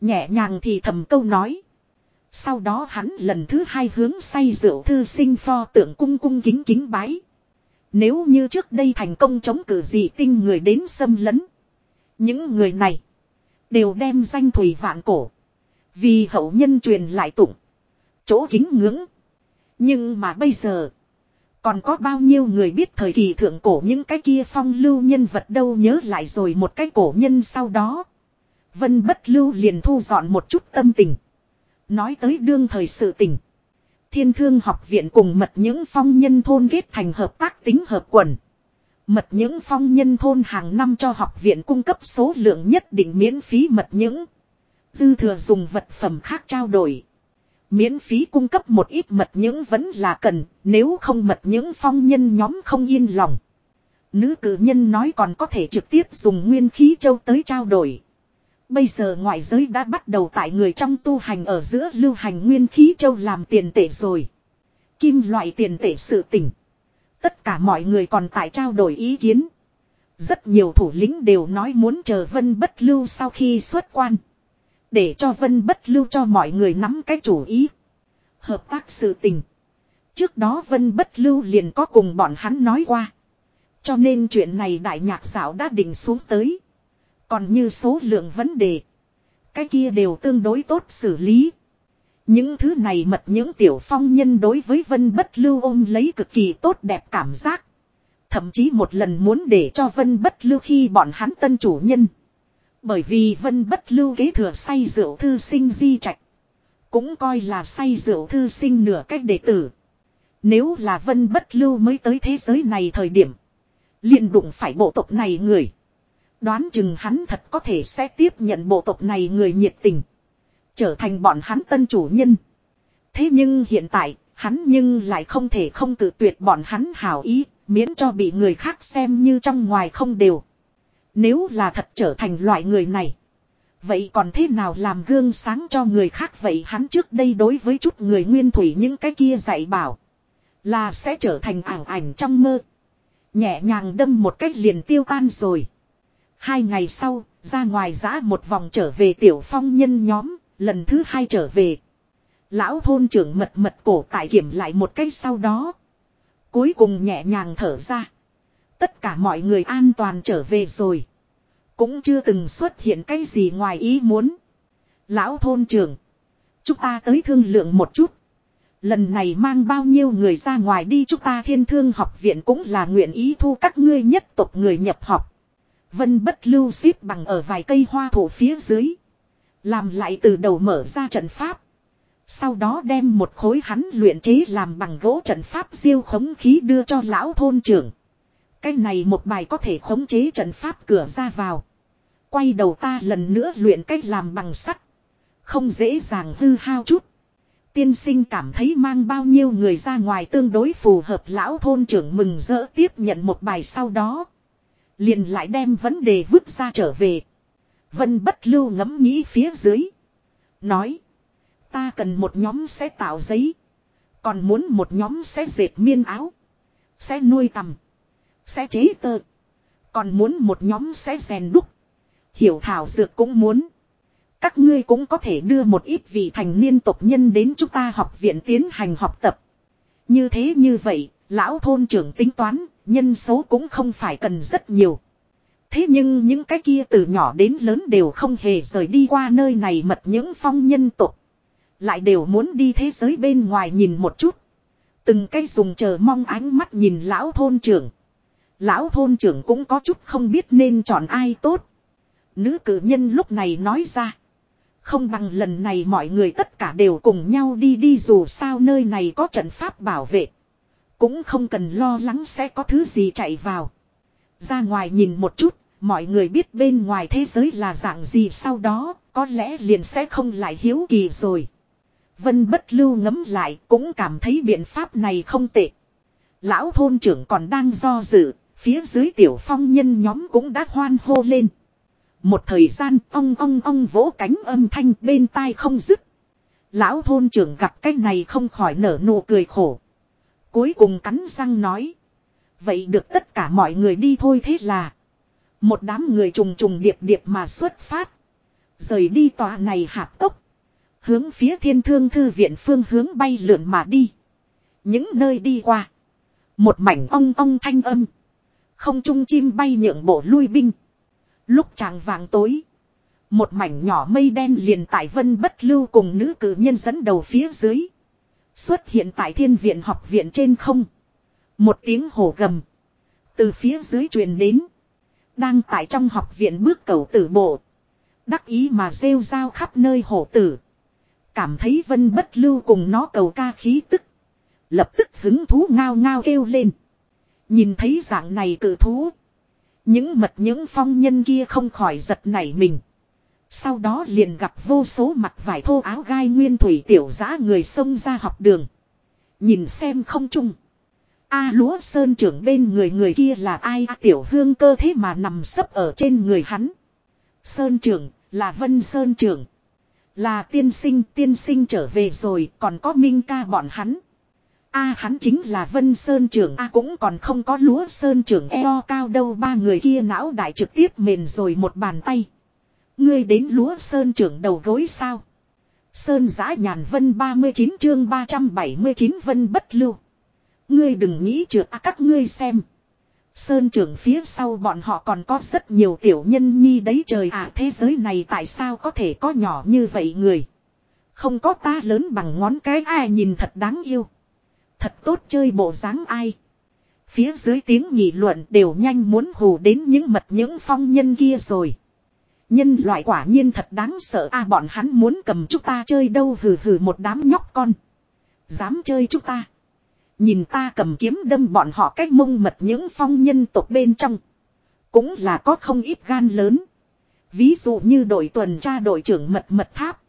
Speaker 1: Nhẹ nhàng thì thầm câu nói. Sau đó hắn lần thứ hai hướng say rượu thư sinh pho tượng cung cung kính kính bái. Nếu như trước đây thành công chống cử dị tinh người đến xâm lấn. Những người này. Đều đem danh thủy vạn cổ. Vì hậu nhân truyền lại tụng. Chỗ kính ngưỡng. Nhưng mà bây giờ. Còn có bao nhiêu người biết thời kỳ thượng cổ những cái kia phong lưu nhân vật đâu nhớ lại rồi một cái cổ nhân sau đó. Vân bất lưu liền thu dọn một chút tâm tình. Nói tới đương thời sự tình. Thiên thương học viện cùng mật những phong nhân thôn kết thành hợp tác tính hợp quần. Mật những phong nhân thôn hàng năm cho học viện cung cấp số lượng nhất định miễn phí mật những. Dư thừa dùng vật phẩm khác trao đổi. Miễn phí cung cấp một ít mật những vẫn là cần, nếu không mật những phong nhân nhóm không yên lòng. Nữ cử nhân nói còn có thể trực tiếp dùng nguyên khí châu tới trao đổi. Bây giờ ngoại giới đã bắt đầu tại người trong tu hành ở giữa lưu hành nguyên khí châu làm tiền tệ rồi. Kim loại tiền tệ sự tỉnh. Tất cả mọi người còn tại trao đổi ý kiến. Rất nhiều thủ lĩnh đều nói muốn chờ vân bất lưu sau khi xuất quan. Để cho vân bất lưu cho mọi người nắm cái chủ ý. Hợp tác sự tình. Trước đó vân bất lưu liền có cùng bọn hắn nói qua. Cho nên chuyện này đại nhạc xảo đã định xuống tới. Còn như số lượng vấn đề. Cái kia đều tương đối tốt xử lý. Những thứ này mật những tiểu phong nhân đối với vân bất lưu ôm lấy cực kỳ tốt đẹp cảm giác. Thậm chí một lần muốn để cho vân bất lưu khi bọn hắn tân chủ nhân. Bởi vì vân bất lưu kế thừa say rượu thư sinh di trạch. Cũng coi là say rượu thư sinh nửa cách đệ tử. Nếu là vân bất lưu mới tới thế giới này thời điểm. liền đụng phải bộ tộc này người. Đoán chừng hắn thật có thể sẽ tiếp nhận bộ tộc này người nhiệt tình. Trở thành bọn hắn tân chủ nhân. Thế nhưng hiện tại, hắn nhưng lại không thể không tự tuyệt bọn hắn hảo ý, miễn cho bị người khác xem như trong ngoài không đều. Nếu là thật trở thành loại người này. Vậy còn thế nào làm gương sáng cho người khác vậy hắn trước đây đối với chút người nguyên thủy những cái kia dạy bảo. Là sẽ trở thành ảo ảnh trong mơ. Nhẹ nhàng đâm một cách liền tiêu tan rồi. Hai ngày sau, ra ngoài giã một vòng trở về tiểu phong nhân nhóm, lần thứ hai trở về. Lão thôn trưởng mật mật cổ tại kiểm lại một cách sau đó. Cuối cùng nhẹ nhàng thở ra. Tất cả mọi người an toàn trở về rồi. Cũng chưa từng xuất hiện cái gì ngoài ý muốn. Lão thôn trưởng. Chúng ta tới thương lượng một chút. Lần này mang bao nhiêu người ra ngoài đi chúng ta thiên thương học viện cũng là nguyện ý thu các ngươi nhất tộc người nhập học. Vân bất lưu xếp bằng ở vài cây hoa thổ phía dưới. Làm lại từ đầu mở ra trận pháp. Sau đó đem một khối hắn luyện chế làm bằng gỗ trận pháp diêu khống khí đưa cho lão thôn trưởng. Cái này một bài có thể khống chế trận pháp cửa ra vào. Quay đầu ta lần nữa luyện cách làm bằng sắt. Không dễ dàng hư hao chút. Tiên sinh cảm thấy mang bao nhiêu người ra ngoài tương đối phù hợp lão thôn trưởng mừng rỡ tiếp nhận một bài sau đó. Liền lại đem vấn đề vứt ra trở về. Vân bất lưu ngẫm nghĩ phía dưới. Nói. Ta cần một nhóm sẽ tạo giấy. Còn muốn một nhóm sẽ dệt miên áo. Sẽ nuôi tầm. Sẽ chế tơ. Còn muốn một nhóm sẽ rèn đúc. Hiểu thảo dược cũng muốn. Các ngươi cũng có thể đưa một ít vị thành niên tộc nhân đến chúng ta học viện tiến hành học tập. Như thế như vậy, lão thôn trưởng tính toán, nhân số cũng không phải cần rất nhiều. Thế nhưng những cái kia từ nhỏ đến lớn đều không hề rời đi qua nơi này mật những phong nhân tục. Lại đều muốn đi thế giới bên ngoài nhìn một chút. Từng cái dùng chờ mong ánh mắt nhìn lão thôn trưởng. Lão thôn trưởng cũng có chút không biết nên chọn ai tốt. Nữ cử nhân lúc này nói ra. Không bằng lần này mọi người tất cả đều cùng nhau đi đi dù sao nơi này có trận pháp bảo vệ. Cũng không cần lo lắng sẽ có thứ gì chạy vào. Ra ngoài nhìn một chút, mọi người biết bên ngoài thế giới là dạng gì sau đó, có lẽ liền sẽ không lại hiếu kỳ rồi. Vân bất lưu ngấm lại cũng cảm thấy biện pháp này không tệ. Lão thôn trưởng còn đang do dự, phía dưới tiểu phong nhân nhóm cũng đã hoan hô lên. Một thời gian ong ong ong vỗ cánh âm thanh bên tai không dứt. Lão thôn trưởng gặp cái này không khỏi nở nụ cười khổ. Cuối cùng cắn răng nói. Vậy được tất cả mọi người đi thôi thế là. Một đám người trùng trùng điệp điệp mà xuất phát. Rời đi tòa này hạp tốc. Hướng phía thiên thương thư viện phương hướng bay lượn mà đi. Những nơi đi qua. Một mảnh ong ong thanh âm. Không trung chim bay nhượng bộ lui binh. Lúc chàng vàng tối. Một mảnh nhỏ mây đen liền tại vân bất lưu cùng nữ cử nhân dẫn đầu phía dưới. Xuất hiện tại thiên viện học viện trên không. Một tiếng hổ gầm. Từ phía dưới truyền đến. Đang tại trong học viện bước cầu tử bộ. Đắc ý mà rêu rao khắp nơi hổ tử. Cảm thấy vân bất lưu cùng nó cầu ca khí tức. Lập tức hứng thú ngao ngao kêu lên. Nhìn thấy dạng này cử thú. Những mật những phong nhân kia không khỏi giật nảy mình. Sau đó liền gặp vô số mặt vải thô áo gai nguyên thủy tiểu giã người xông ra học đường. Nhìn xem không chung. A lúa sơn trưởng bên người người kia là ai A tiểu hương cơ thế mà nằm sấp ở trên người hắn. Sơn trưởng, là vân sơn trưởng. Là tiên sinh tiên sinh trở về rồi, còn có minh ca bọn hắn. A hắn chính là Vân Sơn trưởng, A cũng còn không có lúa Sơn trưởng eo cao đâu ba người kia não đại trực tiếp mền rồi một bàn tay. Ngươi đến lúa Sơn trưởng đầu gối sao? Sơn giã nhàn Vân 39 chương 379 Vân bất lưu. Ngươi đừng nghĩ trượt à, các ngươi xem. Sơn trưởng phía sau bọn họ còn có rất nhiều tiểu nhân nhi đấy trời ạ thế giới này tại sao có thể có nhỏ như vậy người. Không có ta lớn bằng ngón cái, ai nhìn thật đáng yêu. Thật tốt chơi bộ dáng ai. Phía dưới tiếng nghị luận đều nhanh muốn hù đến những mật những phong nhân kia rồi. Nhân loại quả nhiên thật đáng sợ a bọn hắn muốn cầm chúng ta chơi đâu hừ hừ, một đám nhóc con. Dám chơi chúng ta. Nhìn ta cầm kiếm đâm bọn họ cách mông mật những phong nhân tộc bên trong. Cũng là có không ít gan lớn. Ví dụ như đội tuần tra, đội trưởng mật mật tháp.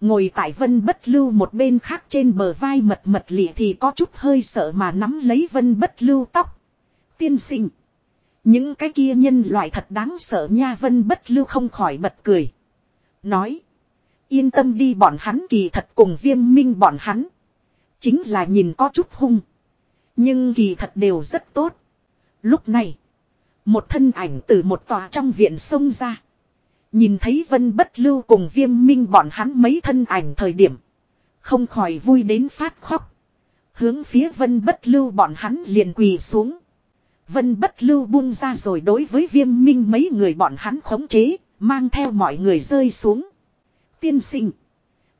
Speaker 1: Ngồi tại vân bất lưu một bên khác trên bờ vai mật mật lịa thì có chút hơi sợ mà nắm lấy vân bất lưu tóc. Tiên sinh. Những cái kia nhân loại thật đáng sợ nha, vân bất lưu không khỏi bật cười. Nói. Yên tâm đi, bọn hắn kỳ thật cùng viêm minh bọn hắn. Chính là nhìn có chút hung. Nhưng kỳ thật đều rất tốt. Lúc này. Một thân ảnh từ một tòa trong viện sông ra. Nhìn thấy vân bất lưu cùng viêm minh bọn hắn mấy thân ảnh thời điểm. Không khỏi vui đến phát khóc. Hướng phía vân bất lưu bọn hắn liền quỳ xuống. Vân bất lưu buông ra rồi đối với viêm minh mấy người bọn hắn khống chế, mang theo mọi người rơi xuống. Tiên sinh.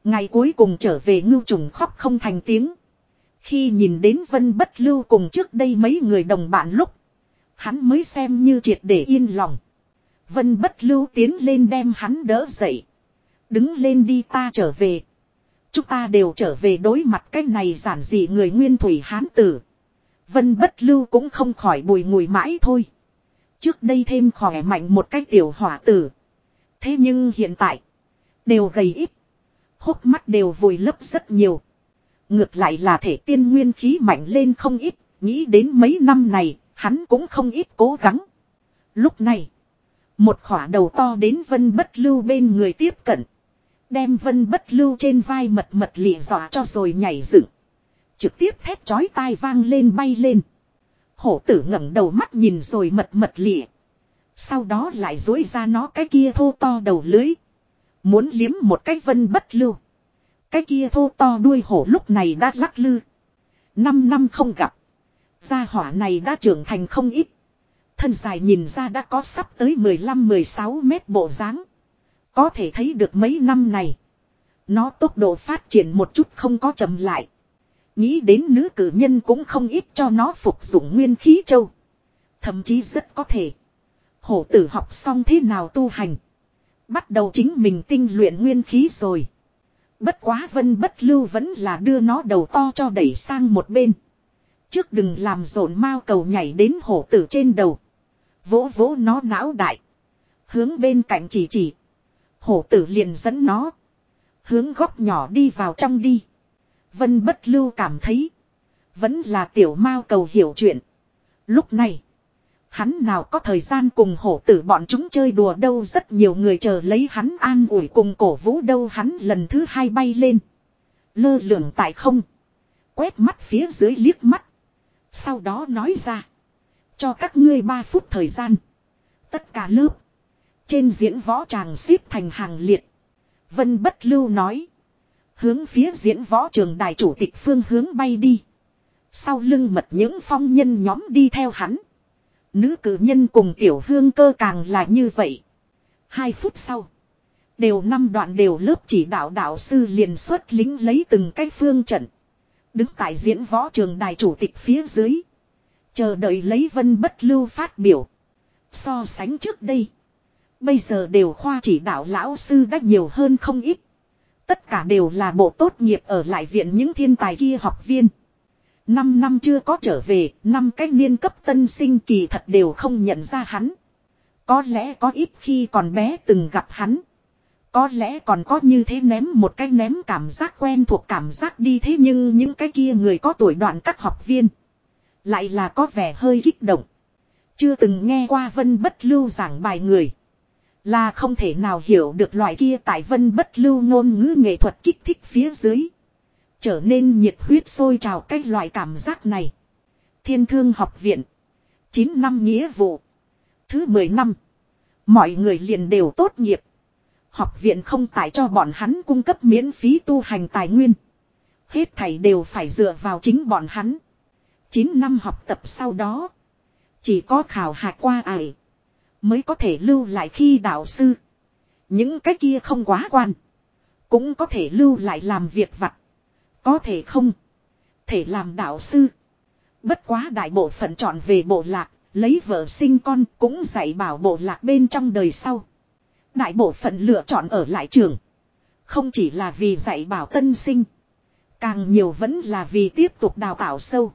Speaker 1: Ngày cuối cùng trở về ngưu trùng khóc không thành tiếng. Khi nhìn đến vân bất lưu cùng trước đây mấy người đồng bạn lúc. Hắn mới xem như triệt để yên lòng. Vân bất lưu tiến lên đem hắn đỡ dậy. Đứng lên đi ta trở về. Chúng ta đều trở về đối mặt cái này giản dị người nguyên thủy hán tử. Vân bất lưu cũng không khỏi bùi ngùi mãi thôi. Trước đây thêm khỏe mạnh một cái tiểu hỏa tử. Thế nhưng hiện tại. Đều gầy ít. Hốc mắt đều vùi lấp rất nhiều. Ngược lại là thể tiên nguyên khí mạnh lên không ít. Nghĩ đến mấy năm này. Hắn cũng không ít cố gắng. Lúc này. Một khỏa đầu to đến vân bất lưu bên người tiếp cận. Đem vân bất lưu trên vai mật mật lịa dọa cho rồi nhảy dựng. Trực tiếp thét chói tai vang lên bay lên. Hổ tử ngẩng đầu mắt nhìn rồi mật mật lịa. Sau đó lại dối ra nó cái kia thô to đầu lưới. Muốn liếm một cái vân bất lưu. Cái kia thô to đuôi hổ lúc này đã lắc lư. Năm năm không gặp. Gia hỏa này đã trưởng thành không ít. Thân dài nhìn ra đã có sắp tới 15-16 mét bộ dáng Có thể thấy được mấy năm này. Nó tốc độ phát triển một chút không có chậm lại. Nghĩ đến nữ cử nhân cũng không ít cho nó phục dụng nguyên khí châu. Thậm chí rất có thể. Hổ tử học xong thế nào tu hành. Bắt đầu chính mình tinh luyện nguyên khí rồi. Bất quá vân bất lưu vẫn là đưa nó đầu to cho đẩy sang một bên. Trước đừng làm rộn mao cầu nhảy đến hổ tử trên đầu. Vỗ vỗ nó não đại. Hướng bên cạnh chỉ chỉ. Hổ tử liền dẫn nó. Hướng góc nhỏ đi vào trong đi. Vân bất lưu cảm thấy. Vẫn là tiểu mao cầu hiểu chuyện. Lúc này. Hắn nào có thời gian cùng hổ tử bọn chúng chơi đùa đâu, rất nhiều người chờ lấy hắn an ủi cùng cổ vũ đâu, hắn lần thứ hai bay lên. Lơ lửng tại không. Quét mắt phía dưới liếc mắt. Sau đó nói ra. Cho các ngươi 3 phút thời gian. Tất cả lớp. Trên diễn võ tràng xếp thành hàng liệt. Vân bất lưu nói. Hướng phía diễn võ trường đại chủ tịch phương hướng bay đi. Sau lưng mật những phong nhân nhóm đi theo hắn. Nữ cử nhân cùng tiểu hương cơ càng là như vậy. Hai phút sau. Đều năm đoạn đều lớp chỉ đạo đạo sư liền xuất lính lấy từng cái phương trận. Đứng tại diễn võ trường đài chủ tịch phía dưới. Chờ đợi lấy vân bất lưu phát biểu. So sánh trước đây. Bây giờ đều khoa chỉ đạo lão sư đã nhiều hơn không ít. Tất cả đều là bộ tốt nghiệp ở lại viện những thiên tài kia học viên. Năm năm chưa có trở về, năm cái niên cấp tân sinh kỳ thật đều không nhận ra hắn. Có lẽ có ít khi còn bé từng gặp hắn. Có lẽ còn có như thế ném một cái ném cảm giác quen thuộc cảm giác đi thế nhưng những cái kia người có tuổi đoạn các học viên. Lại là có vẻ hơi kích động. Chưa từng nghe qua vân bất lưu giảng bài người. Là không thể nào hiểu được loại kia tại vân bất lưu ngôn ngữ nghệ thuật kích thích phía dưới. Trở nên nhiệt huyết sôi trào cái loại cảm giác này. Thiên thương học viện. 9 năm nghĩa vụ. Thứ 10 năm. Mọi người liền đều tốt nghiệp. Học viện không tải cho bọn hắn cung cấp miễn phí tu hành tài nguyên. Hết thảy đều phải dựa vào chính bọn hắn. 9 năm học tập sau đó. Chỉ có khảo hạch qua ải. Mới có thể lưu lại khi đạo sư. Những cái kia không quá quan. Cũng có thể lưu lại làm việc vặt. Có thể không. Thể làm đạo sư. Bất quá đại bộ phận chọn về bộ lạc. Lấy vợ sinh con cũng dạy bảo bộ lạc bên trong đời sau. Đại bộ phận lựa chọn ở lại trường. Không chỉ là vì dạy bảo tân sinh. Càng nhiều vẫn là vì tiếp tục đào tạo sâu.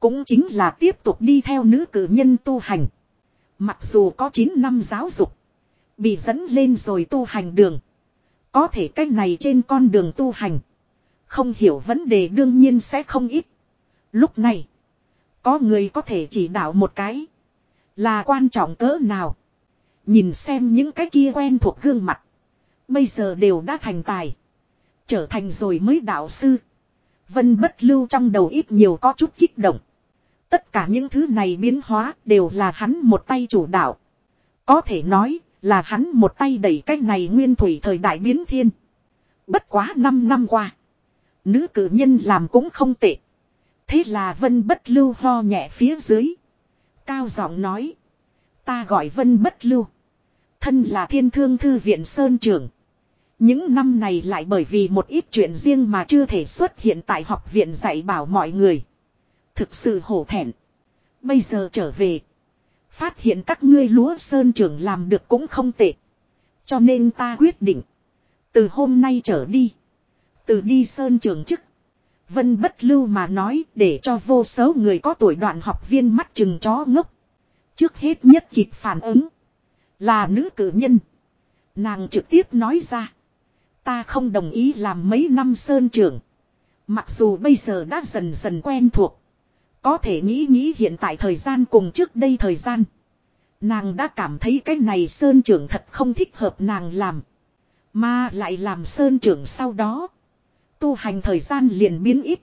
Speaker 1: Cũng chính là tiếp tục đi theo nữ cử nhân tu hành. Mặc dù có 9 năm giáo dục. Bị dẫn lên rồi tu hành đường. Có thể cách này trên con đường tu hành. Không hiểu vấn đề đương nhiên sẽ không ít. Lúc này. Có người có thể chỉ đạo một cái. Là quan trọng cỡ nào. Nhìn xem những cái kia quen thuộc gương mặt. Bây giờ đều đã thành tài. Trở thành rồi mới đạo sư. Vân bất lưu trong đầu ít nhiều có chút kích động. Tất cả những thứ này biến hóa đều là hắn một tay chủ đạo. Có thể nói là hắn một tay đẩy cái này nguyên thủy thời đại biến thiên. Bất quá 5 năm qua. Nữ cử nhân làm cũng không tệ. Thế là vân bất lưu ho nhẹ phía dưới. Cao giọng nói. Ta gọi vân bất lưu. Thân là thiên thương thư viện Sơn Trưởng. Những năm này lại bởi vì một ít chuyện riêng mà chưa thể xuất hiện tại học viện dạy bảo mọi người. Thực sự hổ thẹn. Bây giờ trở về. Phát hiện các ngươi lúa Sơn Trưởng làm được cũng không tệ. Cho nên ta quyết định. Từ hôm nay trở đi. Từ đi Sơn Trưởng chức. Vân bất lưu mà nói để cho vô số người có tuổi đoạn học viên mắt chừng chó ngốc. Trước hết nhất kịp phản ứng. Là nữ cử nhân. Nàng trực tiếp nói ra. Ta không đồng ý làm mấy năm sơn trưởng. Mặc dù bây giờ đã dần dần quen thuộc. Có thể nghĩ nghĩ hiện tại thời gian cùng trước đây thời gian. Nàng đã cảm thấy cái này sơn trưởng thật không thích hợp nàng làm. Mà lại làm sơn trưởng sau đó. Tu hành thời gian liền biến ít.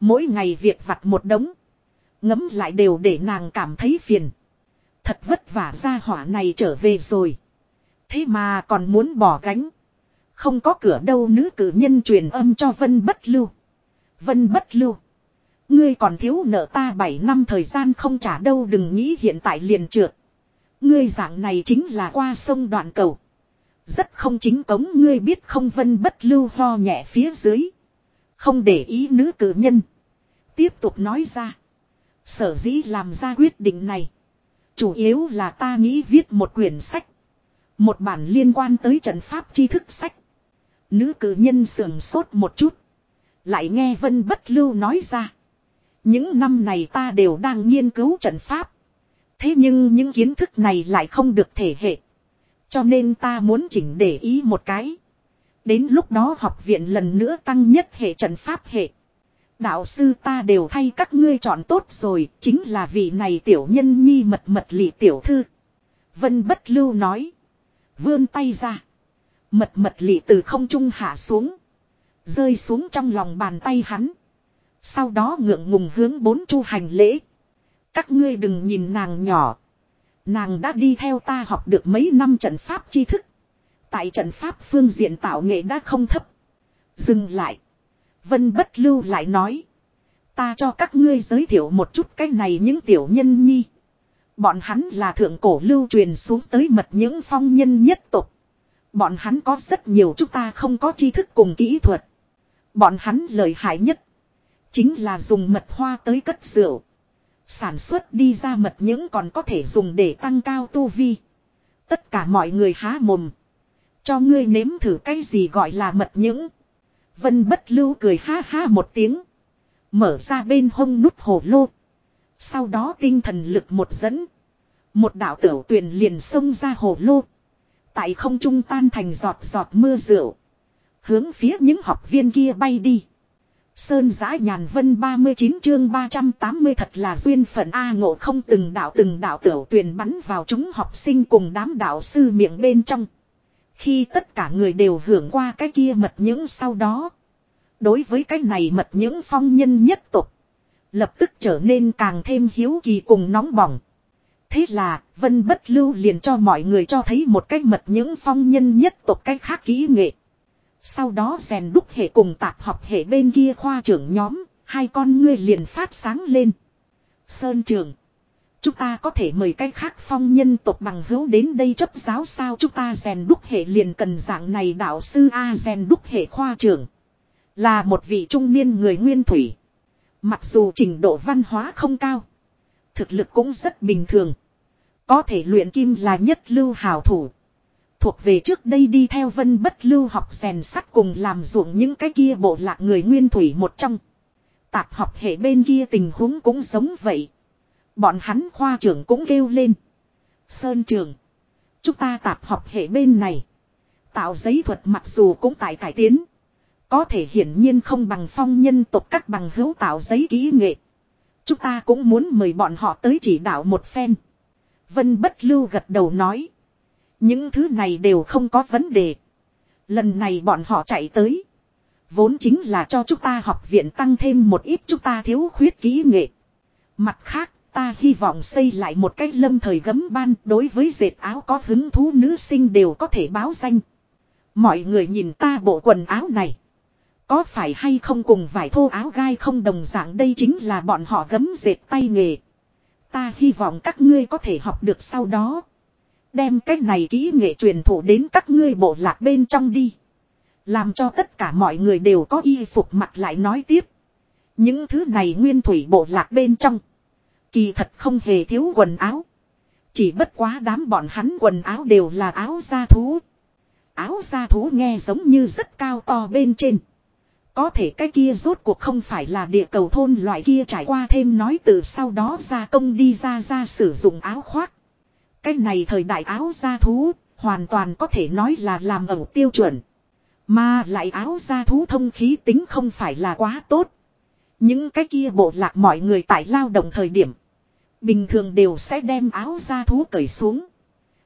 Speaker 1: Mỗi ngày việc vặt một đống. Ngấm lại đều để nàng cảm thấy phiền. Thật vất vả ra hỏa này trở về rồi. Thế mà còn muốn bỏ gánh. Không có cửa đâu nữ cử nhân truyền âm cho Vân Bất Lưu. Vân Bất Lưu. Ngươi còn thiếu nợ ta 7 năm thời gian không trả đâu, đừng nghĩ hiện tại liền trượt. Ngươi dạng này chính là qua sông đoạn cầu. Rất không chính cống, ngươi biết không Vân Bất Lưu ho nhẹ phía dưới. Không để ý nữ cử nhân. Tiếp tục nói ra. Sở dĩ làm ra quyết định này. Chủ yếu là ta nghĩ viết một quyển sách. Một bản liên quan tới trận pháp tri thức sách. Nữ cử nhân sườn sốt một chút. Lại nghe Vân Bất Lưu nói ra. Những năm này ta đều đang nghiên cứu trận pháp. Thế nhưng những kiến thức này lại không được thể hệ. Cho nên ta muốn chỉnh để ý một cái. Đến lúc đó học viện lần nữa tăng nhất hệ trận pháp hệ. Đạo sư ta đều thay các ngươi chọn tốt rồi, chính là vị này tiểu nhân nhi mật mật lị tiểu thư. Vân bất lưu nói. Vươn tay ra. Mật mật lị từ không trung hạ xuống. Rơi xuống trong lòng bàn tay hắn. Sau đó ngượng ngùng hướng bốn chu hành lễ. Các ngươi đừng nhìn nàng nhỏ. Nàng đã đi theo ta học được mấy năm trận pháp tri thức. Tại trận pháp phương diện tạo nghệ đã không thấp. Dừng lại. Vân bất lưu lại nói. Ta cho các ngươi giới thiệu một chút cái này những tiểu nhân nhi. Bọn hắn là thượng cổ lưu truyền xuống tới mật những phong nhân nhất tục. Bọn hắn có rất nhiều chúng ta không có tri thức cùng kỹ thuật. Bọn hắn lợi hại nhất. Chính là dùng mật hoa tới cất rượu. Sản xuất đi ra mật những còn có thể dùng để tăng cao tu vi. Tất cả mọi người há mồm. Cho ngươi nếm thử cái gì gọi là mật những. Vân bất lưu cười ha ha một tiếng. Mở ra bên hông nút hồ lô. Sau đó tinh thần lực một dẫn. Một đạo tiểu tuyền liền xông ra hồ lô. Tại không trung tan thành giọt giọt mưa rượu. Hướng phía những học viên kia bay đi. Sơn giã nhàn vân 39 chương 380 thật là duyên phận A ngộ không từng đạo từng đạo tiểu tuyển bắn vào chúng học sinh cùng đám đạo sư miệng bên trong. Khi tất cả người đều hưởng qua cái kia mật những sau đó. Đối với cái này mật những phong nhân nhất tục. Lập tức trở nên càng thêm hiếu kỳ cùng nóng bỏng. Thế là, Vân Bất Lưu liền cho mọi người cho thấy một cách mật những phong nhân nhất tục cách khác kỹ nghệ. Sau đó rèn đúc hệ cùng tạp học hệ bên kia khoa trưởng nhóm, hai con ngươi liền phát sáng lên. Sơn trường. Chúng ta có thể mời cái khác phong nhân tộc bằng hữu đến đây chấp giáo sao chúng ta rèn đúc hệ liền cần dạng này đạo sư A rèn đúc hệ khoa trưởng. Là một vị trung niên người nguyên thủy. Mặc dù trình độ văn hóa không cao. Thực lực cũng rất bình thường. Có thể luyện kim là nhất lưu hào thủ. Thuộc về trước đây đi theo vân bất lưu học rèn sắt cùng làm ruộng những cái kia bộ lạc người nguyên thủy một trong. Tạp học hệ bên kia tình huống cũng giống vậy. Bọn hắn khoa trưởng cũng kêu lên. Sơn trường. Chúng ta tạp học hệ bên này. Tạo giấy thuật mặc dù cũng tại cải tiến. Có thể hiển nhiên không bằng phong nhân tộc các bằng hữu tạo giấy kỹ nghệ. Chúng ta cũng muốn mời bọn họ tới chỉ đạo một phen. Vân bất lưu gật đầu nói. Những thứ này đều không có vấn đề. Lần này bọn họ chạy tới. Vốn chính là cho chúng ta học viện tăng thêm một ít chúng ta thiếu khuyết kỹ nghệ. Mặt khác, ta hy vọng xây lại một cách lâm thời gấm ban đối với dệt áo có hứng thú nữ sinh đều có thể báo danh. Mọi người nhìn ta bộ quần áo này. Có phải hay không cùng vải thô áo gai không đồng dạng đây chính là bọn họ gấm dệt tay nghề. Ta hy vọng các ngươi có thể học được sau đó. Đem cái này kỹ nghệ truyền thụ đến các ngươi bộ lạc bên trong đi. Làm cho tất cả mọi người đều có y phục mặc lại nói tiếp. Những thứ này nguyên thủy bộ lạc bên trong. Kỳ thật không hề thiếu quần áo. Chỉ bất quá đám bọn hắn quần áo đều là áo da thú. Áo da thú nghe giống như rất cao to bên trên. Có thể cái kia rốt cuộc không phải là địa cầu thôn loại kia trải qua thêm nói từ sau đó ra công đi ra ra sử dụng áo khoác. Cái này thời đại áo da thú, hoàn toàn có thể nói là làm ẩu tiêu chuẩn. Mà lại áo da thú thông khí tính không phải là quá tốt. Những cái kia bộ lạc mọi người tại lao động thời điểm. Bình thường đều sẽ đem áo da thú cởi xuống.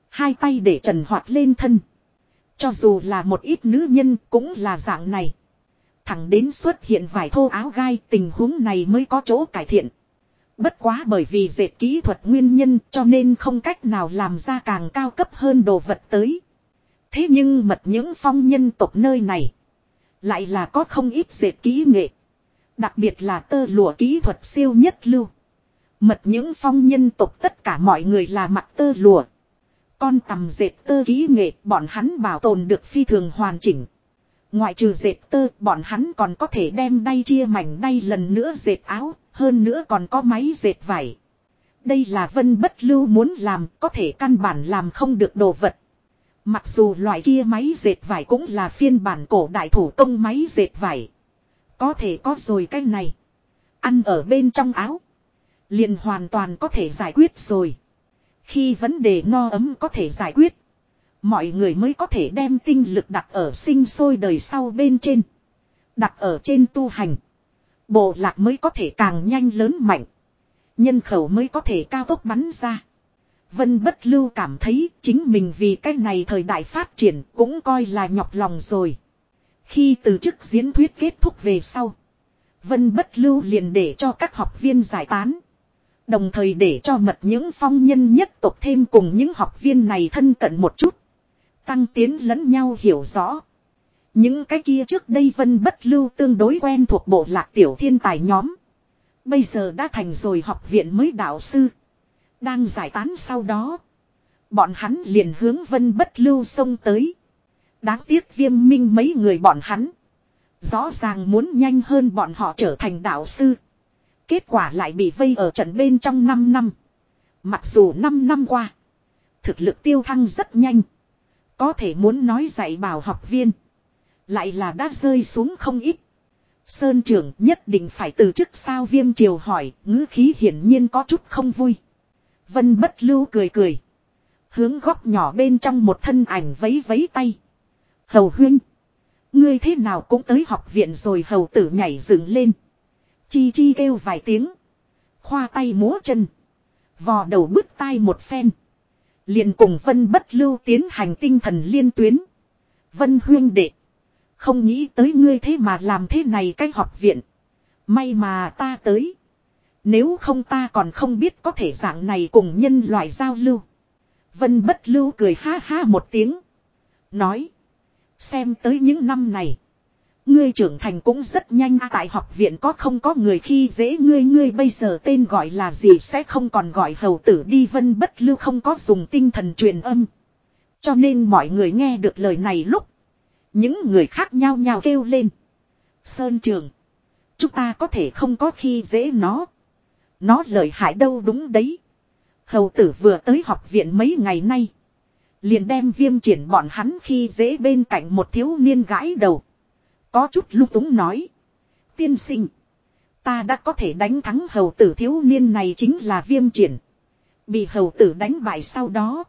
Speaker 1: Hai tay để trần hoạt lên thân. Cho dù là một ít nữ nhân cũng là dạng này. Thẳng đến xuất hiện vài thô áo gai tình huống này mới có chỗ cải thiện. Bất quá bởi vì dệt kỹ thuật nguyên nhân cho nên không cách nào làm ra càng cao cấp hơn đồ vật tới. Thế nhưng mật những phong nhân tộc nơi này. Lại là có không ít dệt kỹ nghệ. Đặc biệt là tơ lụa kỹ thuật siêu nhất lưu. Mật những phong nhân tộc tất cả mọi người là mặt tơ lụa. Con tầm dệt tơ kỹ nghệ bọn hắn bảo tồn được phi thường hoàn chỉnh. Ngoại trừ dệt tơ bọn hắn còn có thể đem đay chia mảnh đay lần nữa dệt áo, hơn nữa còn có máy dệt vải. Đây là vân bất lưu muốn làm, có thể căn bản làm không được đồ vật. Mặc dù loại kia máy dệt vải cũng là phiên bản cổ đại thủ công máy dệt vải. Có thể có rồi cái này. Ăn ở bên trong áo. Liền hoàn toàn có thể giải quyết rồi. Khi vấn đề no ấm có thể giải quyết. Mọi người mới có thể đem tinh lực đặt ở sinh sôi đời sau bên trên. Đặt ở trên tu hành. Bộ lạc mới có thể càng nhanh lớn mạnh. Nhân khẩu mới có thể cao tốc bắn ra. Vân bất lưu cảm thấy chính mình vì cái này thời đại phát triển cũng coi là nhọc lòng rồi. Khi từ chức diễn thuyết kết thúc về sau. Vân bất lưu liền để cho các học viên giải tán. Đồng thời để cho mật những phong nhân nhất tộc thêm cùng những học viên này thân cận một chút. Tăng tiến lẫn nhau hiểu rõ. Những cái kia trước đây vân bất lưu tương đối quen thuộc bộ lạc tiểu thiên tài nhóm. Bây giờ đã thành rồi học viện mới đạo sư. Đang giải tán sau đó. Bọn hắn liền hướng vân bất lưu xông tới. Đáng tiếc viêm minh mấy người bọn hắn. Rõ ràng muốn nhanh hơn bọn họ trở thành đạo sư. Kết quả lại bị vây ở trận bên trong 5 năm. Mặc dù 5 năm qua. Thực lực tiêu thăng rất nhanh. Có thể muốn nói dạy bảo học viên. Lại là đã rơi xuống không ít. Sơn trưởng nhất định phải từ chức sao viêm triều hỏi, ngữ khí hiển nhiên có chút không vui. Vân bất lưu cười cười. Hướng góc nhỏ bên trong một thân ảnh vấy vấy tay. Hầu huyên Ngươi thế nào cũng tới học viện rồi hầu tử nhảy dựng lên. Chi chi kêu vài tiếng. Khoa tay múa chân. Vò đầu bứt tai một phen. liền cùng vân bất lưu tiến hành tinh thần liên tuyến. Vân huyên đệ. Không nghĩ tới ngươi thế mà làm thế này cái học viện. May mà ta tới. Nếu không ta còn không biết có thể dạng này cùng nhân loại giao lưu. Vân bất lưu cười ha ha một tiếng. Nói. Xem tới những năm này. Ngươi trưởng thành cũng rất nhanh tại học viện có không có người khi dễ ngươi ngươi bây giờ tên gọi là gì sẽ không còn gọi hầu tử đi vân bất lưu không có dùng tinh thần truyền âm. Cho nên mọi người nghe được lời này lúc những người khác nhau nhau kêu lên. Sơn trường. Chúng ta có thể không có khi dễ nó. Nó lợi hại đâu đúng đấy. Hầu tử vừa tới học viện mấy ngày nay. Liền đem viêm triển bọn hắn khi dễ bên cạnh một thiếu niên gãi đầu. Có chút lung túng nói. Tiên sinh. Ta đã có thể đánh thắng hầu tử thiếu niên này chính là viêm triển. Bị hầu tử đánh bại sau đó.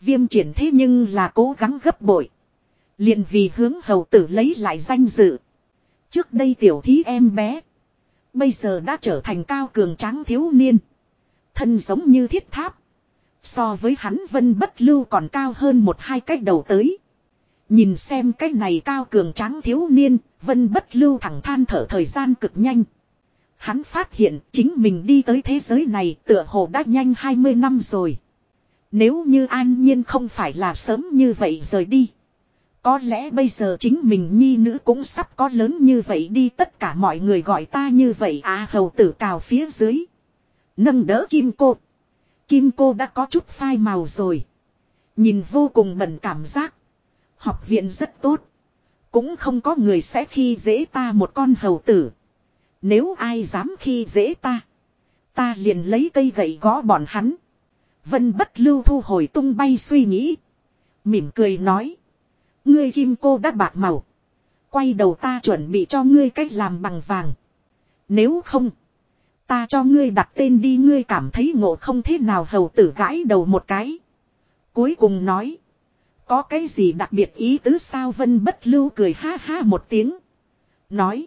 Speaker 1: Viêm triển thế nhưng là cố gắng gấp bội liền vì hướng hầu tử lấy lại danh dự. Trước đây tiểu thí em bé. Bây giờ đã trở thành cao cường tráng thiếu niên. Thân giống như thiết tháp. So với hắn vân bất lưu còn cao hơn một hai cách đầu tới. Nhìn xem cái này cao cường tráng thiếu niên, vân bất lưu thẳng than thở thời gian cực nhanh. Hắn phát hiện chính mình đi tới thế giới này tựa hồ đã nhanh 20 năm rồi. Nếu như an nhiên không phải là sớm như vậy rời đi. Có lẽ bây giờ chính mình nhi nữ cũng sắp có lớn như vậy đi, tất cả mọi người gọi ta như vậy à hầu tử cào phía dưới. Nâng đỡ kim cô. Kim cô đã có chút phai màu rồi. Nhìn vô cùng bẩn cảm giác. Học viện rất tốt. Cũng không có người sẽ khi dễ ta một con hầu tử. Nếu ai dám khi dễ ta. Ta liền lấy cây gậy gõ bọn hắn. Vân bất lưu thu hồi tung bay suy nghĩ. Mỉm cười nói. Ngươi kim cô đã bạc màu. Quay đầu ta chuẩn bị cho ngươi cách làm bằng vàng. Nếu không. Ta cho ngươi đặt tên đi, ngươi cảm thấy ngộ không thế nào, hầu tử gãi đầu một cái. Cuối cùng nói. Có cái gì đặc biệt ý tứ sao vân bất lưu cười ha ha một tiếng. Nói.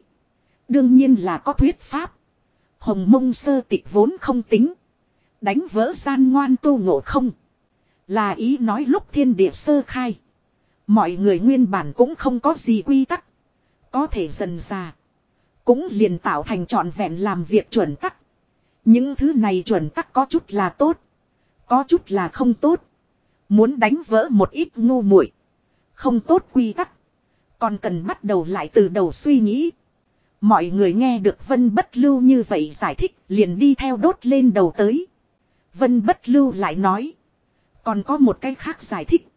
Speaker 1: Đương nhiên là có thuyết pháp. Hồng mông sơ tịch vốn không tính. Đánh vỡ gian ngoan tu ngộ không. Là ý nói lúc thiên địa sơ khai. Mọi người nguyên bản cũng không có gì quy tắc. Có thể dần ra. Cũng liền tạo thành trọn vẹn làm việc chuẩn tắc. Những thứ này chuẩn tắc có chút là tốt. Có chút là không tốt. Muốn đánh vỡ một ít ngu muội Không tốt quy tắc. Còn cần bắt đầu lại từ đầu suy nghĩ. Mọi người nghe được Vân Bất Lưu như vậy giải thích, liền đi theo đốt lên đầu tới. Vân Bất Lưu lại nói. Còn có một cái khác giải thích.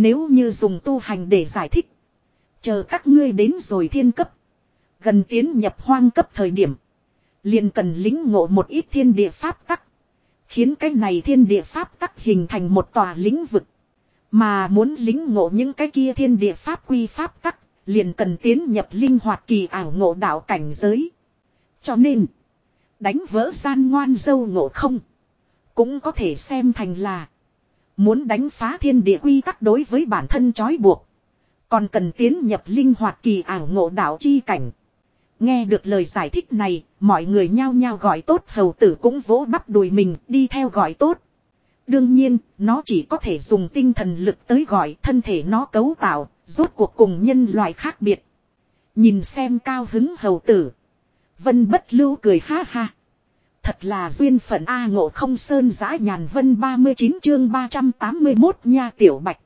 Speaker 1: Nếu như dùng tu hành để giải thích. Chờ các ngươi đến rồi thiên cấp. Gần tiến nhập hoang cấp thời điểm. Liền cần lính ngộ một ít thiên địa pháp tắc. Khiến cái này thiên địa pháp tắc hình thành một tòa lĩnh vực. Mà muốn lính ngộ những cái kia thiên địa pháp quy pháp tắc, liền cần tiến nhập linh hoạt kỳ ảo ngộ đạo cảnh giới. Cho nên, đánh vỡ gian ngoan dâu ngộ không, cũng có thể xem thành là muốn đánh phá thiên địa quy tắc đối với bản thân trói buộc. Còn cần tiến nhập linh hoạt kỳ ảo ngộ đạo chi cảnh. Nghe được lời giải thích này, mọi người nhao nhao gọi tốt hầu tử cũng vỗ bắp đùi mình đi theo gọi tốt. Đương nhiên, nó chỉ có thể dùng tinh thần lực tới gọi thân thể nó cấu tạo, rốt cuộc cùng nhân loại khác biệt. Nhìn xem cao hứng hầu tử. Vân bất lưu cười ha ha. Thật là duyên phận A ngộ không sơn giã nhàn vân 39 chương 381 nha tiểu bạch.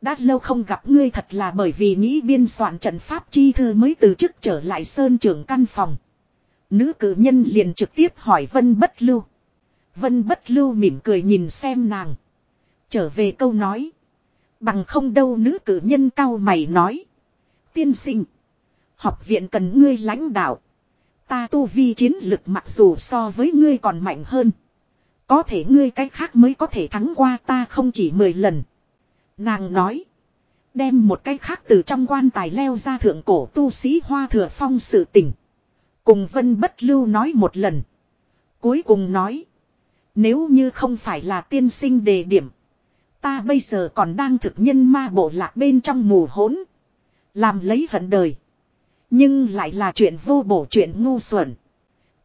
Speaker 1: Đã lâu không gặp ngươi thật là bởi vì nghĩ biên soạn trận pháp chi thư mới từ chức trở lại sơn trưởng căn phòng. Nữ cử nhân liền trực tiếp hỏi Vân Bất Lưu. Vân Bất Lưu mỉm cười nhìn xem nàng. Trở về câu nói. Bằng không đâu nữ cử nhân cao mày nói. Tiên sinh. Học viện cần ngươi lãnh đạo. Ta tu vi chiến lực mặc dù so với ngươi còn mạnh hơn. Có thể ngươi cách khác mới có thể thắng qua ta không chỉ 10 lần. Nàng nói. Đem một cách khác từ trong quan tài leo ra thượng cổ tu sĩ hoa thừa phong sự tình. Cùng vân bất lưu nói một lần. Cuối cùng nói. Nếu như không phải là tiên sinh đề điểm. Ta bây giờ còn đang thực nhân ma bộ lạc bên trong mù hỗn. Làm lấy hận đời. Nhưng lại là chuyện vô bổ, chuyện ngu xuẩn.